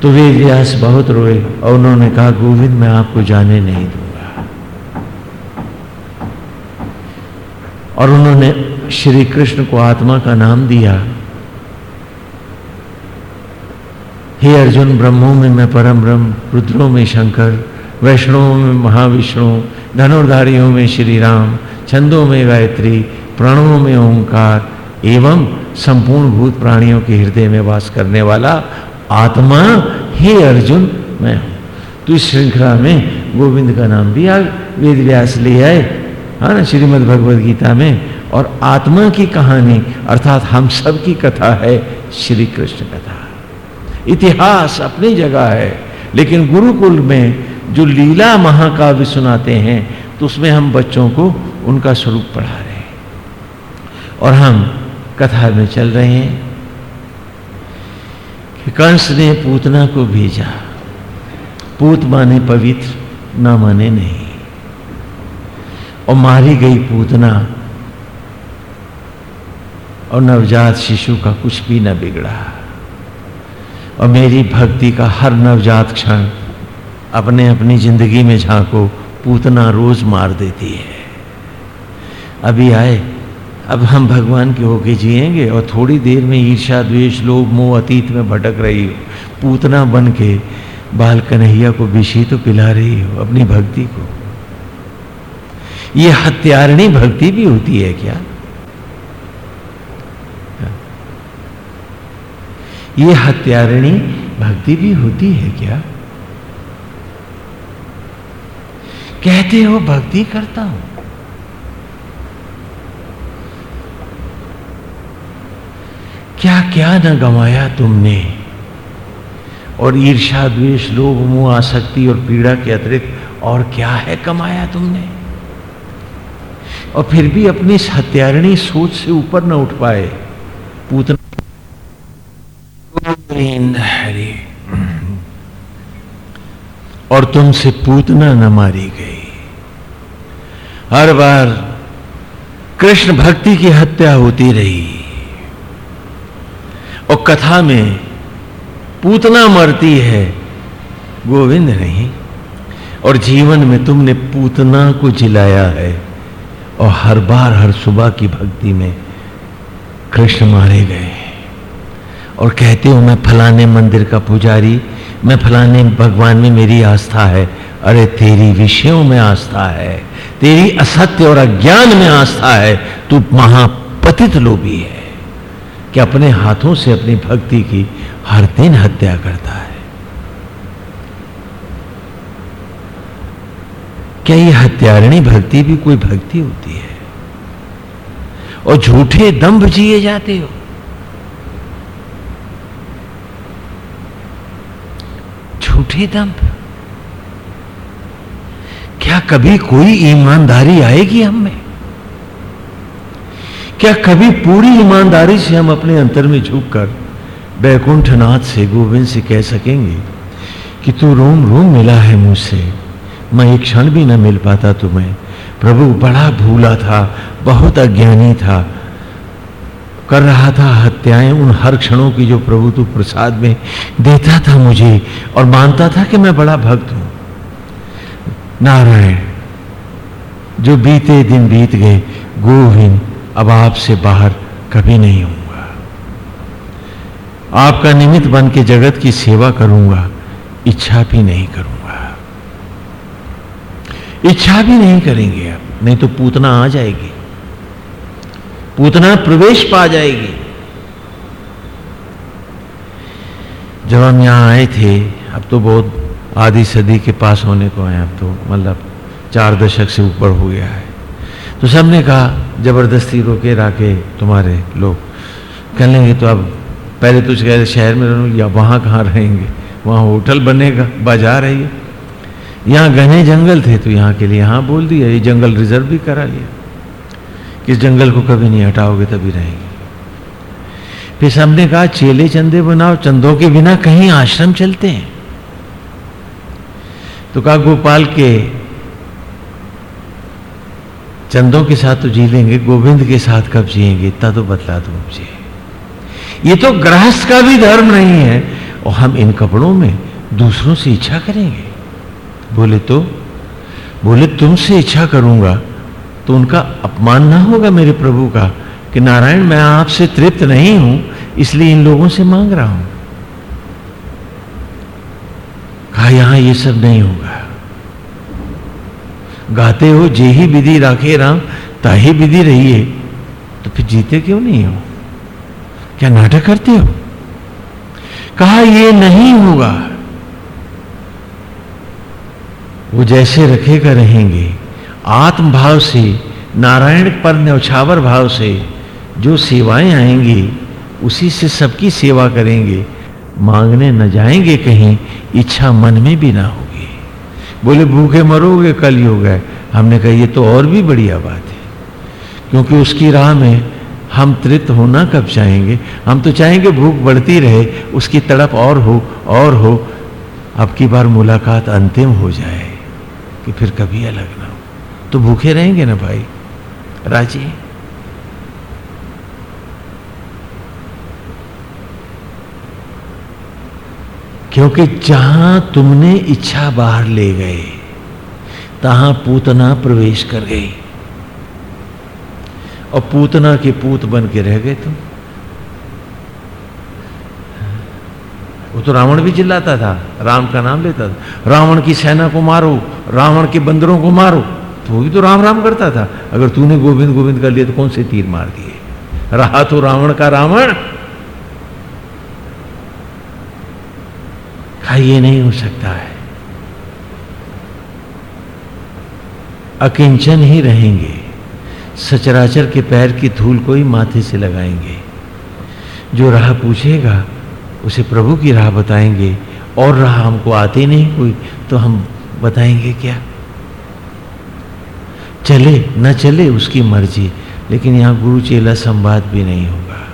तो वे व्यास बहुत रोए और उन्होंने कहा, गोविंद, मैं आपको जाने नहीं दूँगा। और उन्होंने श्री कृष्ण को आत्मा का नाम दिया। हे अर्जुन, ब्रह्मों में मैं परम ब्रह्म, रुद्रों में शंकर, वैष्णवों में महाविष्णु, धनुर्धारियों में श्री राम छंदों में गायत्री प्रणवों में ओंकार एवं संपूर्ण भूत प्राणियों के हृदय में वास करने वाला आत्मा, हे अर्जुन, मैं हूँ। तो इस श्रृंखला में गोविंद का नाम भी आ वेद व्यास ले आए, है ना, श्रीमद भगवद गीता में। और आत्मा की कहानी, अर्थात हम सब की कथा है श्री कृष्ण कथा। इतिहास अपनी जगह है, लेकिन गुरुकुल में जो लीला महाकाव्य सुनाते हैं तो उसमें हम बच्चों को उनका स्वरूप पढ़ा रहे हैं। और हम कथा में चल रहे हैं। कंस ने पूतना को भेजा। पूत माने पवित्र, ना माने नहीं। और मारी गई पूतना और नवजात शिशु का कुछ भी ना बिगड़ा। और मेरी भक्ति का हर नवजात क्षण अपने अपनी ज़िंदगी में झांको, पूतना रोज मार देती है। अभी आए अब हम भगवान के होके जिएँगे और थोड़ी देर में ईर्षा द्वेष, लोभ, मोह, अतीत में भटक रही हो। पूतना बन के बाल कन्हैया को विषी तो पिला रही हो अपनी भक्ति को। ये हत्यारणी भक्ति भी होती है क्या? ये हत्यारणी भक्ति भी होती है क्या? कहते हो, भक्ति करता हूँ। क्या क्या न गंवाया तुमने? और ईर्षा द्वेष लोभ मुँह आसक्ति और पीड़ा के अतिरिक्त और क्या है कमाया तुमने? और फिर भी अपनी हत्यारणी सोच से ऊपर न उठ पाए। पूतना और तुमसे पूतना न मारी गई। हर बार कृष्ण भक्ति की हत्या होती रही। और कथा में पूतना मरती है, गोविंद नहीं। और जीवन में तुमने पूतना को जिलाया है, और हर बार हर सुबह की भक्ति में कृष्ण मारे गए और कहते हो, मैं फलाने मंदिर का पुजारी, मैं फलाने भगवान में मेरी आस्था है। अरे, तेरी विषयों में आस्था है, तेरी असत्य और अज्ञान में आस्था है। तू महापतित लोभी है। कि अपने हाथों से अपनी भक्ति की हर दिन हत्या करता है। क्या ये हत्यारणी भक्ति भी कोई भक्ति होती है? और झूठे दंभ जिए जाते हो? झूठे दंभ क्या कभी कोई ईमानदारी आएगी हम क्या कभी पूरी ईमानदारी से हम अपने अंतर में झुककर बैकुंठनाथ से गोविंद से कह सकेंगे कि तू रोम रोम मिला है मुझसे। मैं एक क्षण भी न मिल पाता तुम्हें। प्रभु, बड़ा भूला था, बहुत अज्ञानी था। कर रहा था हत्याएँ उन हर क्षणों की जो प्रभु तू प्रसाद में देता था मुझे और मानता था कि मैं बड़ा भक्त हूँ। नारायण, जो बीते दिन बीत गए, गोविंद अब आपसे बाहर कभी नहीं होऊँगा। आपका निमित्त बन के जगत की सेवा करूँगा, इच्छा भी नहीं करूँगा। इच्छा भी नहीं करेंगे आप, नहीं तो पूतना आ जाएगी। पूतना प्रवेश पा जाएगी। जब हम यहाँ आए थे, अब तो बहुत आधी सदी के पास होने को है, अब तो मतलब चार दशक से ऊपर हो गया है। तो सबने कहा, ज़बरदस्ती रोके राके तुम्हारे लोग। कह लेंगे तो अब पहले तो कह शहर में रहूँ या वहाँ कहाँ रहेंगे? वहाँ होटल बनेगा, बाज़ार है ये। यहाँ घने जंगल थे तो यहाँ के लिए यहाँ बोल दिया, ये जंगल रिज़र्व भी करा लिया। कि जंगल को कभी नहीं हटाओगे, तभी रहेंगे। फिर सबने कहा, चेले चंदे बनाओ, चंदों के बिना कहीं आश्रम चलते हैं। तो कहा, गोपाल के चंदों के साथ तो जी लेंगे, गोविंद के साथ कब जिएँगे, इतना तो बतला दो मुझे। ये तो गृहस्थ का भी धर्म नहीं है, और हम इन कपड़ों में दूसरों से इच्छा करेंगे। बोले तो बोले, तुमसे इच्छा करूँगा तो उनका अपमान ना होगा मेरे प्रभु का, कि नारायण, मैं आपसे तृप्त नहीं हूँ, इसलिए इन लोगों से मांग रहा हूँ। कहा, यहाँ ये सब नहीं होगा। गाते हो, जे ही विधि राखे राम, ताही विधि रहिए तो फिर जीते क्यों नहीं हो? क्या नाटक करते हो? कहा ये नहीं होगा। वो जैसे रखेगा रहेंगे आत्म भाव से, नारायण पर न्यौछावर भाव से, जो सेवाएँ आएँगी, उसी से सबकी सेवा करेंगे। मांगने न जाएँगे कहीं, इच्छा मन में भी ना होगी बोले, भूखे मरोगे, कल योग है हमने कहा, ये तो और भी बढ़िया बात है, क्योंकि उसकी राह में हम तृप्त होना कब चाहेंगे? हम तो चाहेंगे भूख बढ़ती रहे, उसकी तड़प और हो और हो। अब की बार मुलाकात अंतिम हो जाए, कि फिर कभी अलग ना हो। तो भूखे रहेंगे ना भाई? राज़ी क्योंकि जहाँ तुमने इच्छा बाहर ले गए, तहां पूतना प्रवेश कर गई। और पूतना के पूत बन के रह गए तुम। वो तो रावण भी चिल्लाता था, राम का नाम लेता था। रावण की सेना को मारो, रावण के बंदरों को मारो। तो भी तो राम राम करता था। अगर तूने गोविंद गोविंद कर लिया तो कौन से तीर मार दिए? रहा तो रावण का रावण। ये नहीं हो सकता है। अकिंचन ही रहेंगे। सचराचर के पैर की धूल को ही माथे से लगाएँगे। जो राह पूछेगा, उसे प्रभु की राह बताएँगे। और राह हमको आती नहीं कोई तो हम बताएँगे क्या? चले, न चले उसकी मर्ज़ी, लेकिन यहाँ गुरु चेला संवाद भी नहीं होगा।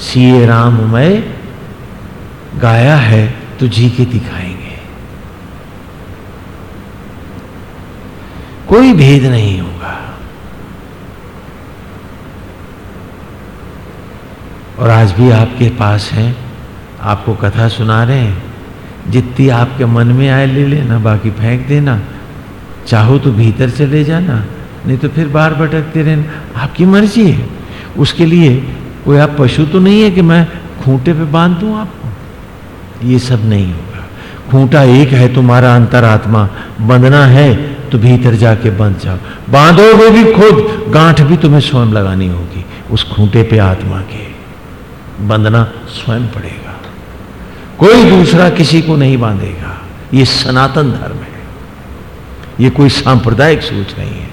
सीए राम मैं गाया है तो जी के दिखाएँगे। कोई भेद नहीं होगा। और आज भी आपके पास है। आपको कथा सुना रहे हैं। जितनी आपके मन में आए ले लेना, बाकी फेंक देना। चाहो तो भीतर चले जाना, नहीं तो फिर बाहर भटकते रहना। आपकी मर्ज़ी है। उसके लिए कोई आप पशु तो नहीं है कि मैं खूंटे पे बाँध दूँ आपको ये सब नहीं होगा। खूंटा एक है तुम्हारा अंतरात्मा, बंधना है तो भीतर जाके बंध जाओ। बांधोगे भी खुद, गांठ भी तुम्हें स्वयं लगानी होगी, उस खूंटे पे आत्मा के। बंधना स्वयं पड़ेगा। कोई दूसरा किसी को नहीं बांधेगा। ये सनातन धर्म है। ये कोई सांप्रदायिक सोच नहीं है।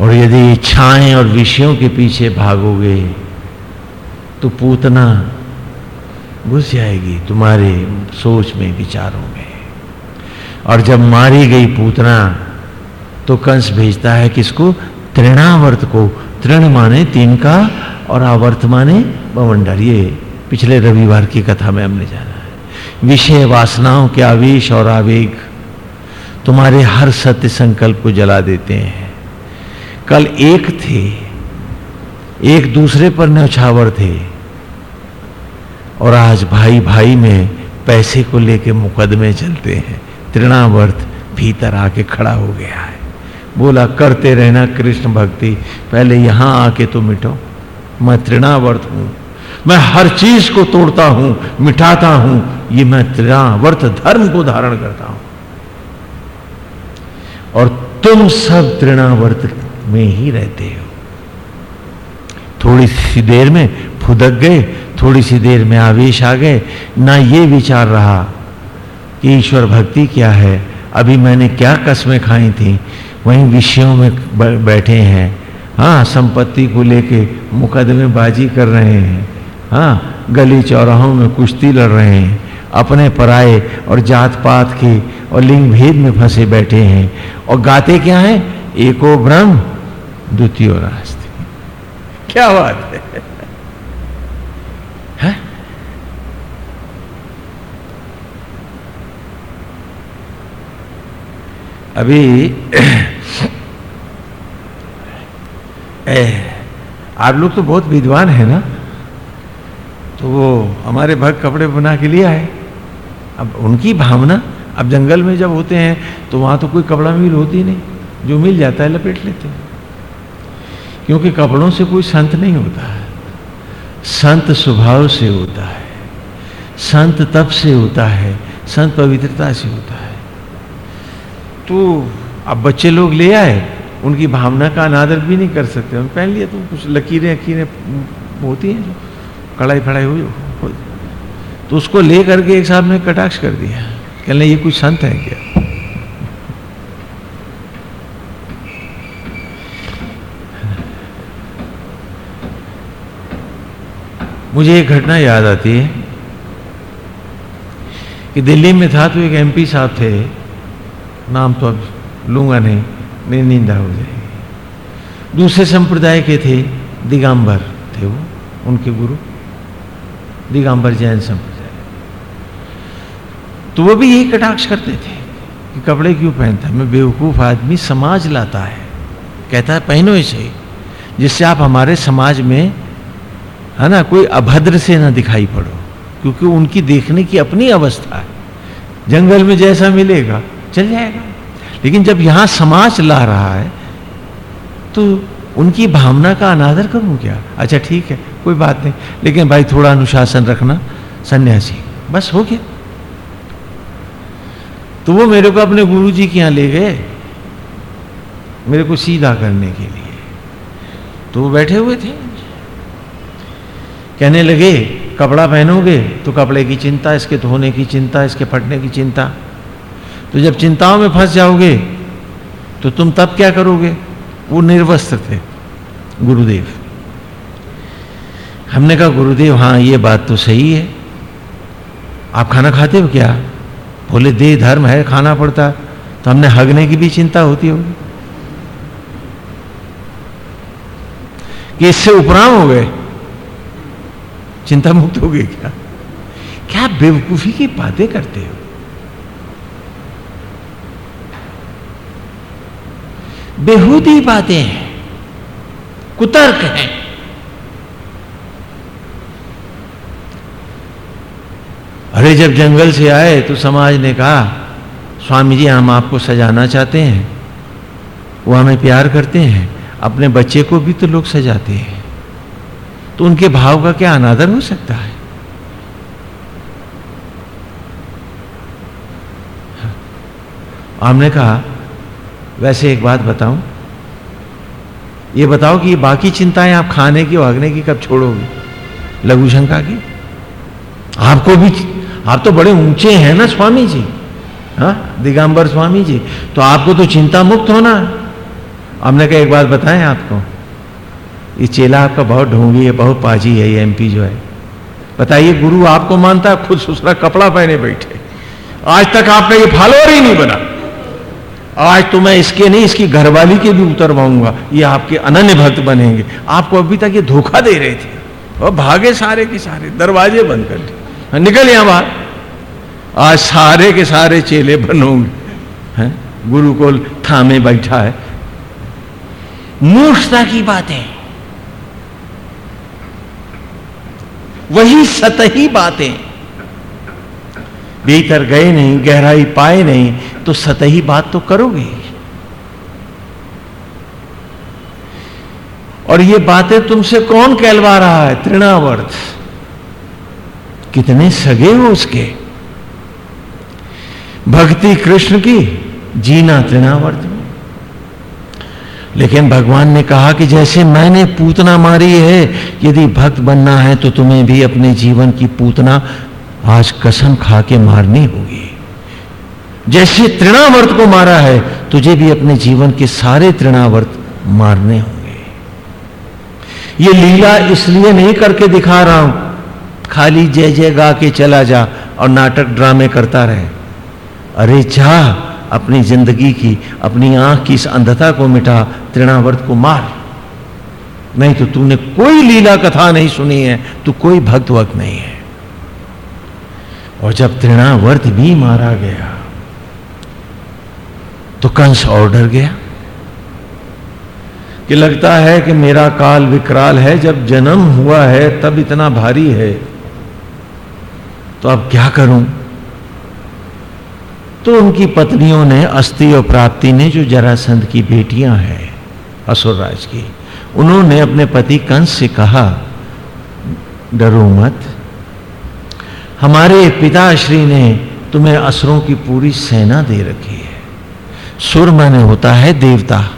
और यदि इच्छाएँ और विषयों के पीछे भागोगे तो पूतना घुस जाएगी तुम्हारे सोच में, विचारों में। और जब मारी गई पूतना तो कंस भेजता है किसको तृणावर्त को, तृण माने तीन का और आवर्त माने बवंडर। ये पिछले रविवार की कथा में हमने जाना है। विषय वासनाओं के आवेश और आवेग तुम्हारे हर सत्य संकल्प को जला देते हैं। कल एक थे, एक दूसरे पर न्यौछावर थे। और आज भाई भाई में पैसे को लेके मुकदमे चलते हैं। तृणावर्त भीतर आके खड़ा हो गया है। बोला, करते रहना कृष्ण भक्ति, पहले यहाँ आके तो मिटो। मैं तृणावर्त हूँ। मैं हर चीज़ को तोड़ता हूँ, मिटाता हूँ। ये मैं तृणावर्त धर्म को धारण करता हूँ। और तुम सब तृणावर्त में ही रहते हो। थोड़ी सी देर में फुदक गए थोड़ी सी देर में आवेश आ गए। ना ये विचार रहा कि ईश्वर भक्ति क्या है। अभी मैंने क्या कस्में खाई थी? वहीं विषयों में बैठे हैं। हाँ संपत्ति को लेके मुकदमे बाजी कर रहे हैं। हाँ गली चौराहों में कुश्ती लड़ रहे हैं। अपने पराए और जात पात के और लिंग भेद में फंसे बैठे हैं। और गाते क्या हैं? एको ब्रह्म, द्वितीय रास्ते। क्या बात है? अभी ए, आप लोग तो बहुत विद्वान है ना? तो वो हमारे भक्त कपड़े बना के लिया है अब उनकी भावना अब जंगल में जब होते हैं तो वहाँ तो कोई कपड़ा मिल होती नहीं। जो मिल जाता है लपेट लेते हैं। क्योंकि कपड़ों से कोई संत नहीं होता है। संत स्वभाव से होता है। संत तप से होता है। संत पवित्रता से होता है। तो अब बच्चे लोग ले आए, उनकी भावना का अनादर भी नहीं कर सकते। हम पहन लिया तो कुछ लकीरें, अकीरें होती हैं जो कढ़ाई फड़ाई हुई, हो तो उसको ले करके एक साहब ने कटाक्ष कर दिया। कहने ये कुछ संत है क्या? मुझे एक घटना याद आती है कि दिल्ली में था तो एक एमपी साहब थे नाम तो अब लूँगा नहीं निंदा हो जाएगी। दूसरे संप्रदाय के थे, दिगंबर थे वो, उनके गुरु। दिगंबर जैन संप्रदाय। तो वो भी यही कटाक्ष करते थे कि कपड़े क्यों पहनता है? मैं बेवकूफ़ आदमी समाज लाता है। कहता है, पहनो इसे, जिससे आप हमारे समाज में, है ना, कोई अभद्र से ना दिखाई पड़ो, क्योंकि उनकी देखने की अपनी अवस्था है। जंगल में जैसा मिलेगा चल जाएगा। लेकिन जब यहाँ समाज ला रहा है तो उनकी भावना का अनादर करूँ क्या? अच्छा ठीक है, कोई बात नहीं। लेकिन भाई, थोड़ा अनुशासन रखना, सन्यासी, बस हो गया। तो वो मेरे को अपने गुरु जी के यहाँ ले गए, मेरे को सीधा करने के लिए। तो वो बैठे हुए थे। कहने लगे, कपड़ा पहनोगे तो कपड़े की चिंता, इसके धोने की चिंता, इसके फटने की चिंता। तो जब चिंताओं में फंस जाओगे तो तुम तब क्या करोगे? वो निर्वस्त्र थे, गुरुदेव। हमने कहा, गुरुदेव हाँ ये बात तो सही है। आप खाना खाते हो क्या? बोले, देह धर्म है, खाना पड़ता। तो हमने हगने की भी चिंता होती होगी। कि इससे उपराम हो गए। चिंता मुक्त हो गई क्या? क्या बेवकूफ़ी की बातें करते हो? बेहूदी बातें हैं, कुतर्क हैं। अरे जब जंगल से आए तो समाज ने कहा, स्वामी जी, हम आपको सजाना चाहते हैं। वो हमें प्यार करते हैं। अपने बच्चे को भी तो लोग सजाते हैं। तो उनके भाव का क्या अनादर हो सकता है? हमने कहा वैसे एक बात बताऊँ। ये बताओ कि ये बाकी चिंताएँ आप खाने की भागने की कब छोड़ोगे? लघु शंका की? आपको भी आप तो बड़े ऊँचे हैं ना स्वामी जी। हाँ दिगंबर स्वामी जी तो आपको तो चिंता मुक्त होना। हमने कहा, एक बात बताएँ आपको। ये चेला आपका बहुत ढोंगी है, बहुत पाजी है, ये एमपी जो है। बताइए, गुरु आपको मानता है, खुद सुसरा कपड़ा पहने बैठे। आज तक आपका ये फॉलोअर ही नहीं बना। आज तो मैं इसके नहीं इसकी घरवाली के भी उतरवाऊँगा ये आपके अनन्य भक्त बनेंगे। आपको अभी तक ये धोखा दे रहे थे। और भागे सारे के सारे दरवाजे बंद कर दिए। हाँ, निकल यहाँ बाहर। आज सारे के सारे चेले बनोगे गुरु को थामे बैठा है। मूर्खता की बातें। वही सतही बातें। भीतर गए नहीं गहराई पाए नहीं। तो सतही बात तो करोगे। और ये बातें तुमसे कौन कहलवा रहा है, तृणावर्त? कितने सगे हो उसके। भक्ति कृष्ण की जीना तृणावर्त में। लेकिन भगवान ने कहा कि जैसे मैंने पूतना मारी है, यदि भक्त बनना है तो तुम्हें भी अपने जीवन की पूतना आज कसम खा के मारनी होगी। जैसे तृणावर्त को मारा है, तुझे भी अपने जीवन के सारे तृणावर्त मारने होंगे। ये लीला इसलिए नहीं करके दिखा रहा हूँ, खाली जय जय गा के चला जा और नाटक ड्रामे करता रहे। अरे जा, अपनी ज़िंदगी की, अपनी आँख की इस अंधता को मिटा, तृणावर्त को मार। नहीं तो तूने कोई लीला कथा नहीं सुनी है, तू कोई भक्त वक्त नहीं है। और जब तृणावर्त भी मारा गया तो कंस और डर गया कि लगता है कि मेरा काल विकराल है, जब जन्म हुआ है, तब इतना भारी है। तो अब क्या करूँ? तो उनकी पत्नियों ने, अस्थि और प्राप्ति ने, जो जरासंध की बेटियाँ हैं असुरराज की, उन्होंने अपने पति कंस से कहा, डरो मत। हमारे पिताश्री ने तुम्हें असुरों की पूरी सेना दे रखी है। सुर माने होता है देवता।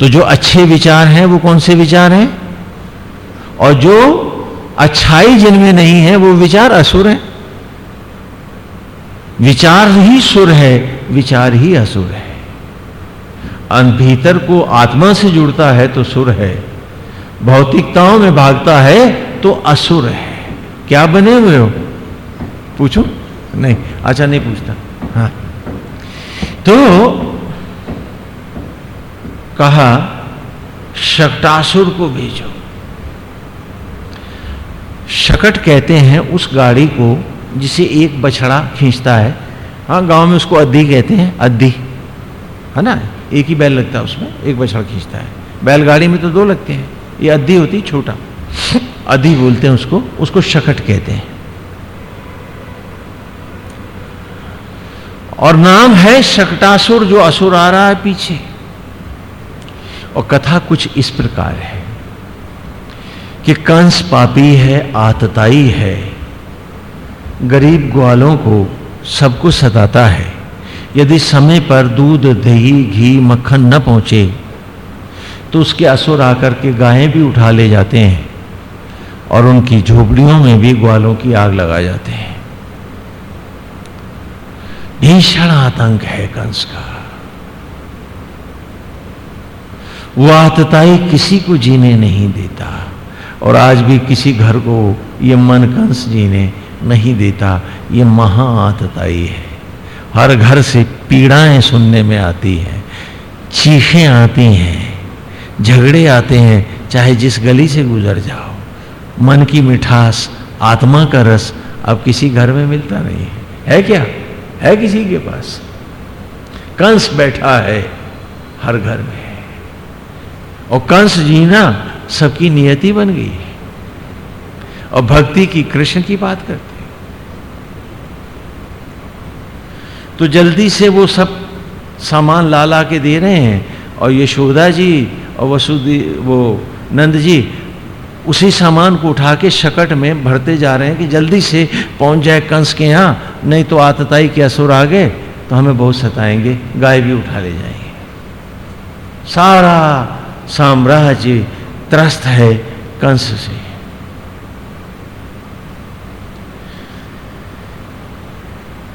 तो जो अच्छे विचार हैं, वो कौन से विचार हैं? और जो अच्छाई जिनमें नहीं है, वो विचार असुर है। विचार ही सुर है, विचार ही असुर है। भीतर को आत्मा से जुड़ता है तो सुर है। भौतिकताओं में भागता है तो असुर है। क्या बने हुए हो? पूछो। नहीं अच्छा नहीं पूछता। हाँ। तो कहा शकटासुर को भेजो। शकट कहते हैं उस गाड़ी को जिसे एक बछड़ा खींचता है। हाँ गाँव में उसको अद्दी कहते हैं, अद्दी। है ना? एक ही बैल लगता है उसमें, एक बछड़ा खींचता है। बैलगाड़ी में तो दो लगते हैं, ये अद्दी होती, छोटा। अद्दी बोलते हैं उसको उसको शकट कहते हैं। और नाम है शकटासुर जो असुर आ रहा है पीछे। और कथा कुछ इस प्रकार है कि कंस पापी है, आतताई है, गरीब ग्वालों को सबको सताता है। यदि समय पर दूध, दही, घी, मक्खन न पहुँचे तो उसके असुर आकर के गायें भी उठा ले जाते हैं और उनकी झोपड़ियों में भी ग्वालों की आग लगा जाते हैं। भीषण आतंक है कंस का। वो आतताई किसी को जीने नहीं देता और आज भी किसी घर को ये मन कंस जीने नहीं देता। ये महा आतताई है। हर घर से पीड़ाएँ सुनने में आती हैं, चीखें आती हैं, झगड़े आते हैं, चाहे जिस गली से गुजर जाओ। मन की मिठास, आत्मा का रस अब किसी घर में मिलता नहीं है। है क्या? है किसी के पास? कंस बैठा है हर घर में। और कंस जीना सबकी नियति बन गई है। और भक्ति की कृष्ण की बात करते तो जल्दी से वो सब सामान ला ला के दे रहे हैं। और यशोदा जी और वसुदी, वो नंद जी उसी सामान को उठा के शकट में भरते जा रहे हैं कि जल्दी से पहुँच जाए कंस के यहाँ, नहीं तो आतताई के असुर आ गए तो हमें बहुत सताएँगे, गाय भी उठा ले जाएँगे। सारा साम्राज्य त्रस्त है कंस से।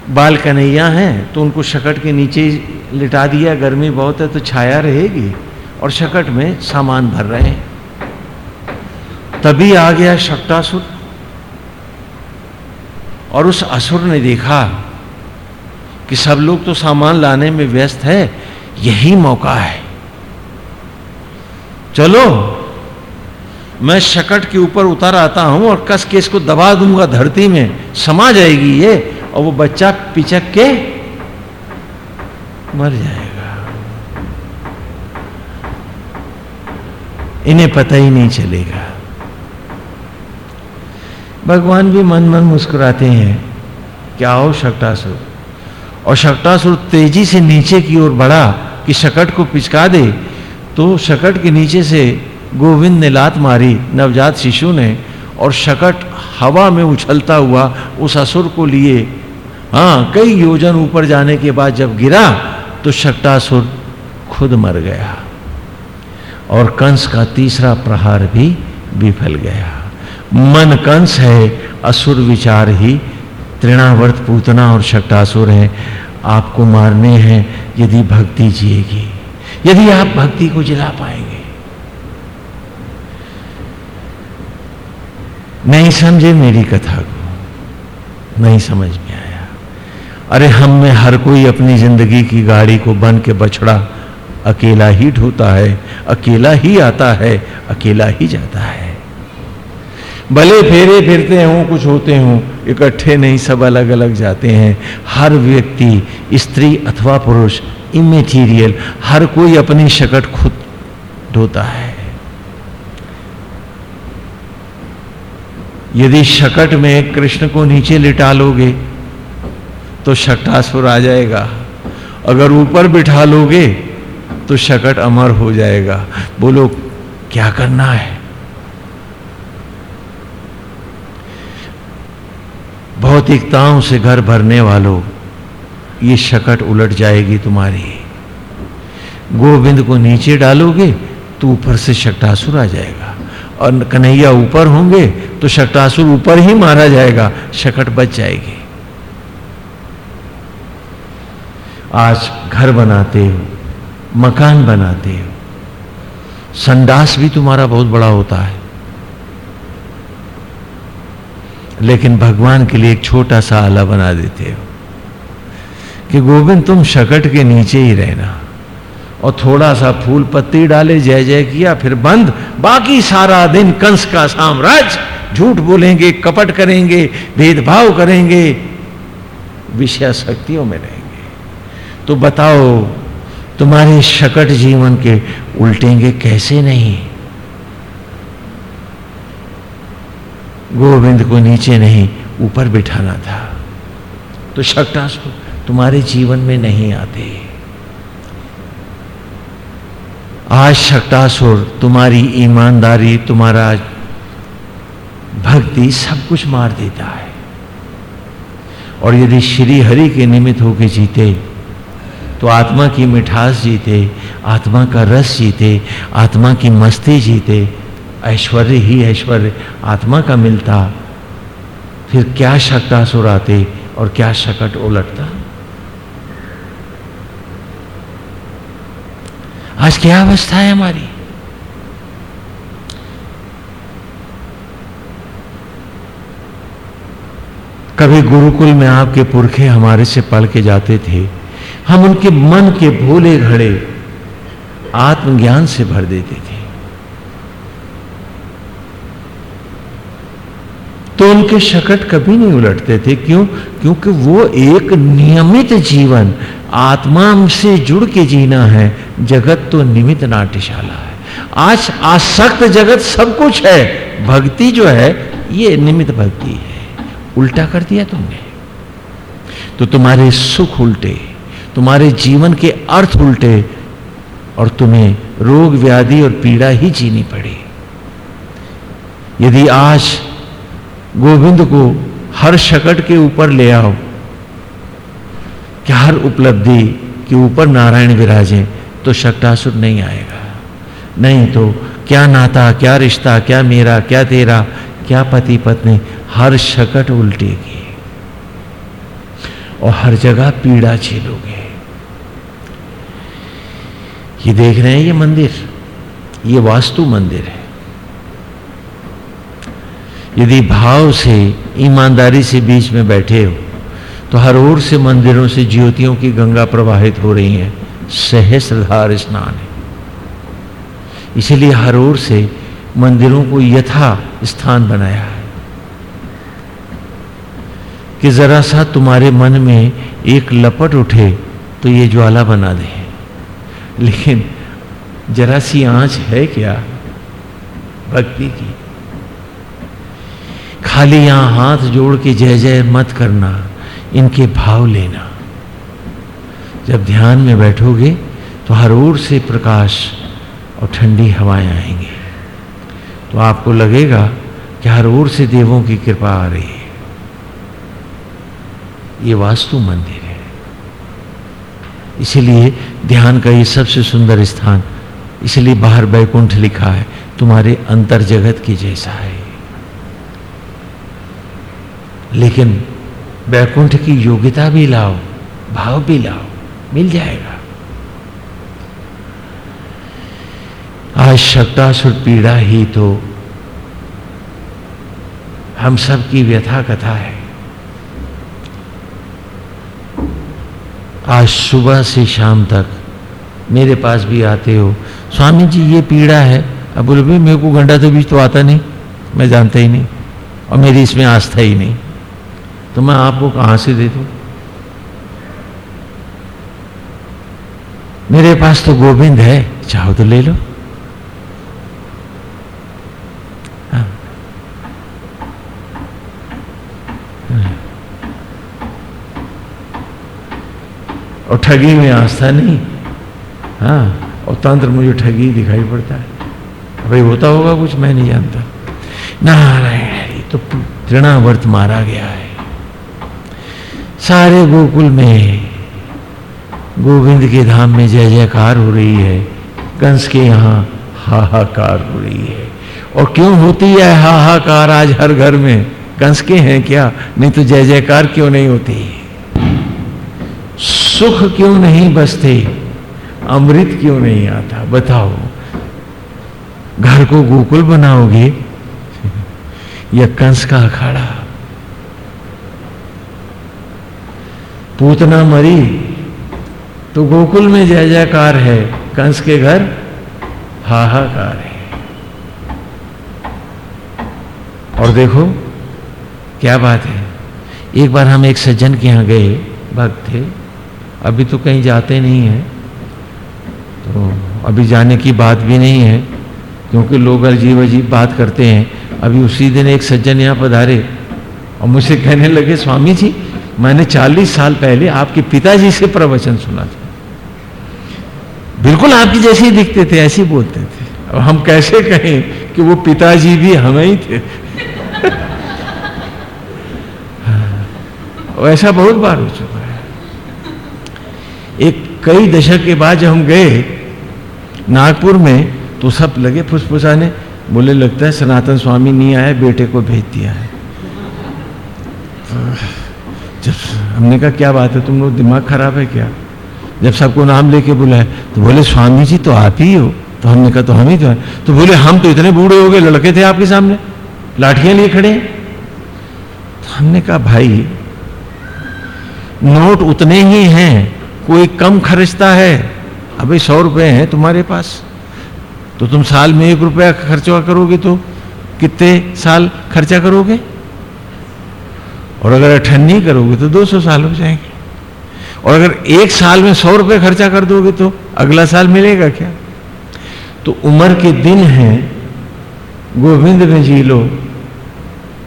बाल कन्हैया हैं तो उनको शकट के नीचे लिटा दिया, गर्मी बहुत है तो छाया रहेगी, और शकट में सामान भर रहे हैं। तभी आ गया शक्टासुर और उस असुर ने देखा कि सब लोग तो सामान लाने में व्यस्त है, यही मौका है। चलो, मैं शकट के ऊपर उतर आता हूँ और कस के इसको दबा दूँगा धरती में। समा जाएगी ये, और वो बच्चा पिचक के मर जाएगा। इन्हें पता ही नहीं चलेगा। भगवान भी मन मन मुस्कुराते हैं, क्या हो शक्टासुर और शक्टासुर तेज़ी से नीचे की ओर बढ़ा कि शकट को पिचका दे तो शकट के नीचे से गोविंद ने लात मारी, नवजात शिशु ने, और शकट हवा में उछलता हुआ उस असुर को लिए। हाँ कई योजन ऊपर जाने के बाद जब गिरा तो शक्टासुर खुद मर गया। और कंस का तीसरा प्रहार भी विफल गया। मन कंस है, असुर विचार ही, तृणावर्त पूतना और शक्टासुर है। आपको मारने हैं यदि भक्ति जिएगी, यदि आप भक्ति को जिला पाएँगे। नहीं समझे मेरी कथा को, नहीं समझ में आया। अरे हम में हर कोई अपनी ज़िंदगी की गाड़ी को बन के बछड़ा, अकेला ही ढोता है, अकेला ही आता है, अकेला ही जाता है। भले फेरे फिरते हों, कुछ होते हों, इकट्ठे नहीं, सब अलग अलग जाते हैं। हर व्यक्ति, स्त्री अथवा पुरुष इमेटीरियल हर कोई अपनी शकट खुद ढोता है। यदि शकट में कृष्ण को नीचे लिटा लोगे तो शक्टासुर आ जाएगा। अगर ऊपर बिठा लोगे तो शकट अमर हो जाएगा। बोलो, क्या करना है? भौतिकताओं से घर भरने वालों, ये शकट उलट जाएगी तुम्हारी। गोविंद को नीचे डालोगे तो ऊपर से शक्टासुर आ जाएगा। और कन्हैया ऊपर होंगे तो शक्टासुर ऊपर ही मारा जाएगा, शकट बच जाएगी। आज घर बनाते हो, मकान बनाते हो, संडास भी तुम्हारा बहुत बड़ा होता है। लेकिन भगवान के लिए एक छोटा सा आला बना देते हो। कि गोविंद, तुम शकट के नीचे ही रहना और थोड़ा सा फूल पत्ती डाले, जय जय किया, फिर बंद। बाकी सारा दिन कंस का साम्राज्य, झूठ बोलेंगे, कपट करेंगे, भेदभाव करेंगे विषय शक्तियों में रहेंगे। तो बताओ, तुम्हारे शकट जीवन के उल्टेंगे कैसे नहीं? गोविंद को नीचे नहीं, ऊपर बिठाना था। तो शक्टासुर तुम्हारे जीवन में नहीं आते। आज शक्टासुर तुम्हारी ईमानदारी, तुम्हारा भक्ति सब कुछ मार देता है। और यदि श्री हरि के निमित्त होके जीते तो आत्मा की मिठास जीते, आत्मा का रस जीते, आत्मा की मस्ती जीते ऐश्वर्य ही ऐश्वर्य, आत्मा का मिलता। फिर क्या शक्तासुर आते और क्या शकट उलटता? आज क्या अवस्था है हमारी? कभी गुरुकुल में आपके पुरखे हमारे से पढ़ के जाते थे। हम उनके मन के भोले घड़े आत्मज्ञान से भर देते थे। उनके शकट कभी नहीं उलटते थे। क्यों? क्योंकि वो एक नियमित जीवन, आत्मा से जुड़ के जीना है। जगत तो निमित नाट्यशाला है। आज आसक्त जगत सब कुछ है। भक्ति जो है, ये निमित भक्ति है। उल्टा कर दिया तुमने। तो तुम्हारे सुख उल्टे, तुम्हारे जीवन के अर्थ उल्टे, और तुम्हें रोग, व्याधि और पीड़ा ही जीनी पड़ी। यदि आज गोविंद को हर शकट के ऊपर ले आओ। कि हर उपलब्धि के ऊपर नारायण विराजे तो शक्टासुर नहीं आएगा। नहीं तो क्या नाता, क्या रिश्ता, क्या मेरा, क्या तेरा, क्या पति पत्नी, हर शकट उल्टेगी। और हर जगह पीड़ा झेलोगे। ये देख रहे हैं ये मंदिर, ये वास्तु मंदिर है। यदि भाव से, ईमानदारी से बीच में बैठे हो तो हर ओर से मंदिरों से ज्योतियों की गंगा प्रवाहित हो रही है। सहस्रधार स्नान है। इसीलिए हर ओर से मंदिरों को यथा स्थान बनाया है कि जरा सा तुम्हारे मन में एक लपट उठे तो ये ज्वाला बना दे। लेकिन जरा सी आँच है क्या? भक्ति की। खाली यहाँ हाथ जोड़ के जय जय मत करना, इनके भाव लेना। जब ध्यान में बैठोगे तो हर ओर से प्रकाश और ठंडी हवाएँ आएँगी। तो आपको लगेगा कि हर ओर से देवों की कृपा आ रही है। ये वास्तु मंदिर है। इसीलिए ध्यान का ये सबसे सुंदर स्थान, इसलिए बाहर बैकुंठ लिखा है, तुम्हारे अंतर जगत की जैसा है। लेकिन वैकुंठ की योग्यता भी लाओ, भाव भी लाओ, मिल जाएगा। आज शक्तासुर पीड़ा ही तो हम सब की व्यथा कथा है। आज सुबह से शाम तक मेरे पास भी आते हो। स्वामी जी, ये पीड़ा है। अब बोले, भाई मेरे को घंटा तो बीच तो आता नहीं, मैं जानता ही नहीं और मेरी इसमें आस्था ही नहीं। तो मैं आपको कहाँ से दे दू? मेरे पास तो गोविंद है। चाहो तो ले लो। हाँ। और ठगी में आस्था नहीं। हाँ और तंत्र मुझे ठगी दिखाई पड़ता है। भाई होता होगा कुछ, मैं नहीं जानता। नारायण तो तृणावर्त मारा गया है। सारे गोकुल में। गोविंद के धाम में जय जयकार हो रही है। कंस के यहाँ हाहाकार हो रही है। और क्यों होती है हाहाकार आज हर घर में? कंस के हैं क्या? नहीं तो जय जयकार क्यों नहीं होती? सुख क्यों नहीं बसते? अमृत क्यों नहीं आता? बताओ। घर को गोकुल बनाओगे? या कंस का अखाड़ा? पूतना मरी तो गोकुल में जय जयकार है, कंस के घर हाहाकार है। और देखो, क्या बात है। एक बार हम एक सज्जन के यहाँ गए, भक्त थे, अभी तो कहीं जाते नहीं हैं तो अभी जाने की बात भी नहीं है, क्योंकि लोग अजीब अजीब बात करते हैं। अभी उसी दिन एक सज्जन यहाँ पधारे, और मुझसे कहने लगे, स्वामी जी मैंने 40 साल पहले आपके पिताजी से प्रवचन सुना था। बिल्कुल आपकी जैसे ही दिखते थे ऐसे ही बोलते थे। अब हम कैसे कहें कि वो पिताजी भी हमें ही थे? हाँ, ऐसा बहुत बार हो चुका है। एक कई दशक के बाद जब हम गए नागपुर में तो सब लगे फुसफुसाने बोले लगता है सनातन स्वामी नहीं आया बेटे को भेज दिया है। जब हमने कहा, क्या बात है, तुम लोग दिमाग खराब है क्या? जब सबको नाम लेके बुलाए तो बोले, स्वामी जी तो आप ही हो। तो हमने कहा तो हम ही तो है। तो बोले, हम तो इतने बूढ़े हो गए, लड़के थे आपके सामने, लाठियाँ लिए खड़े तो हमने कहा, भाई, नोट उतने ही हैं, कोई कम खर्चता है। अभी सौ रुपए हैं तुम्हारे पास तो तुम साल में एक रुपया खर्चा करोगे तो कितने साल खर्चा करोगे? और अगर अठन्नी करोगे तो 200 साल हो जाएँगे। और अगर एक साल में सौ रुपए खर्चा कर दोगे तो अगला साल मिलेगा क्या? तो उम्र के दिन हैं, गोविंद में जी लो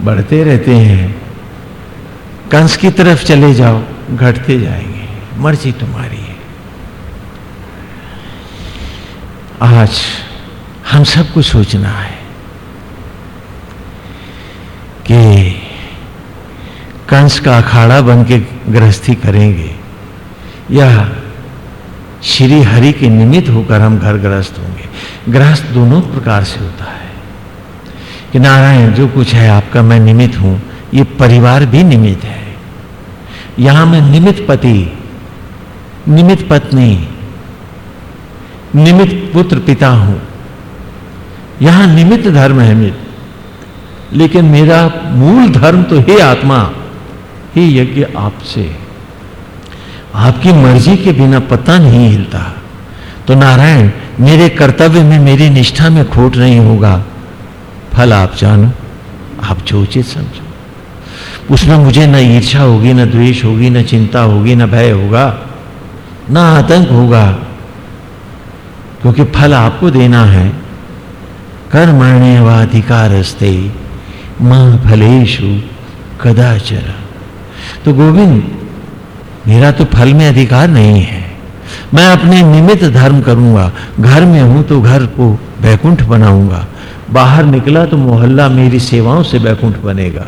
बढ़ते रहते हैं। कंस की तरफ़ चले जाओ, घटते जाएँगे। मर्ज़ी तुम्हारी है। आज हम सबको सोचना है कि कंस का अखाड़ा बन के गृहस्थी करेंगे। या श्री हरि के निमित्त होकर हम घर गृहस्थ होंगे। गृहस्थ दोनों प्रकार से होता है। कि नारायण, जो कुछ है आपका, मैं निमित्त हूँ। ये परिवार भी निमित्त है। यहाँ मैं निमित्त पति, निमित्त पत्नी, निमित्त पुत्र पिता हूँ। यहाँ निमित्त धर्म है। लेकिन मेरा मूल धर्म तो हे आत्मा। ही यज्ञ आपसे, आपकी मर्ज़ी के बिना पता नहीं हिलता। तो नारायण, मेरे कर्तव्य में मेरी निष्ठा में खोट नहीं होगा। फल आप जानो, आप जो उचित समझो। उसमें मुझे न ईर्षा होगी, न द्वेष होगी, न चिंता होगी, न भय होगा, न आतंक होगा। क्योंकि फल आपको देना है। कर्मण्यवाधिकारस्ते माँ फलेशु कदाचर। तो गोविंद, मेरा तो फल में अधिकार नहीं है। मैं अपने निमित्त धर्म करूँगा। घर में हूँ तो घर को बैकुंठ बनाऊँगा। बाहर निकला तो मोहल्ला मेरी सेवाओं से बैकुंठ बनेगा।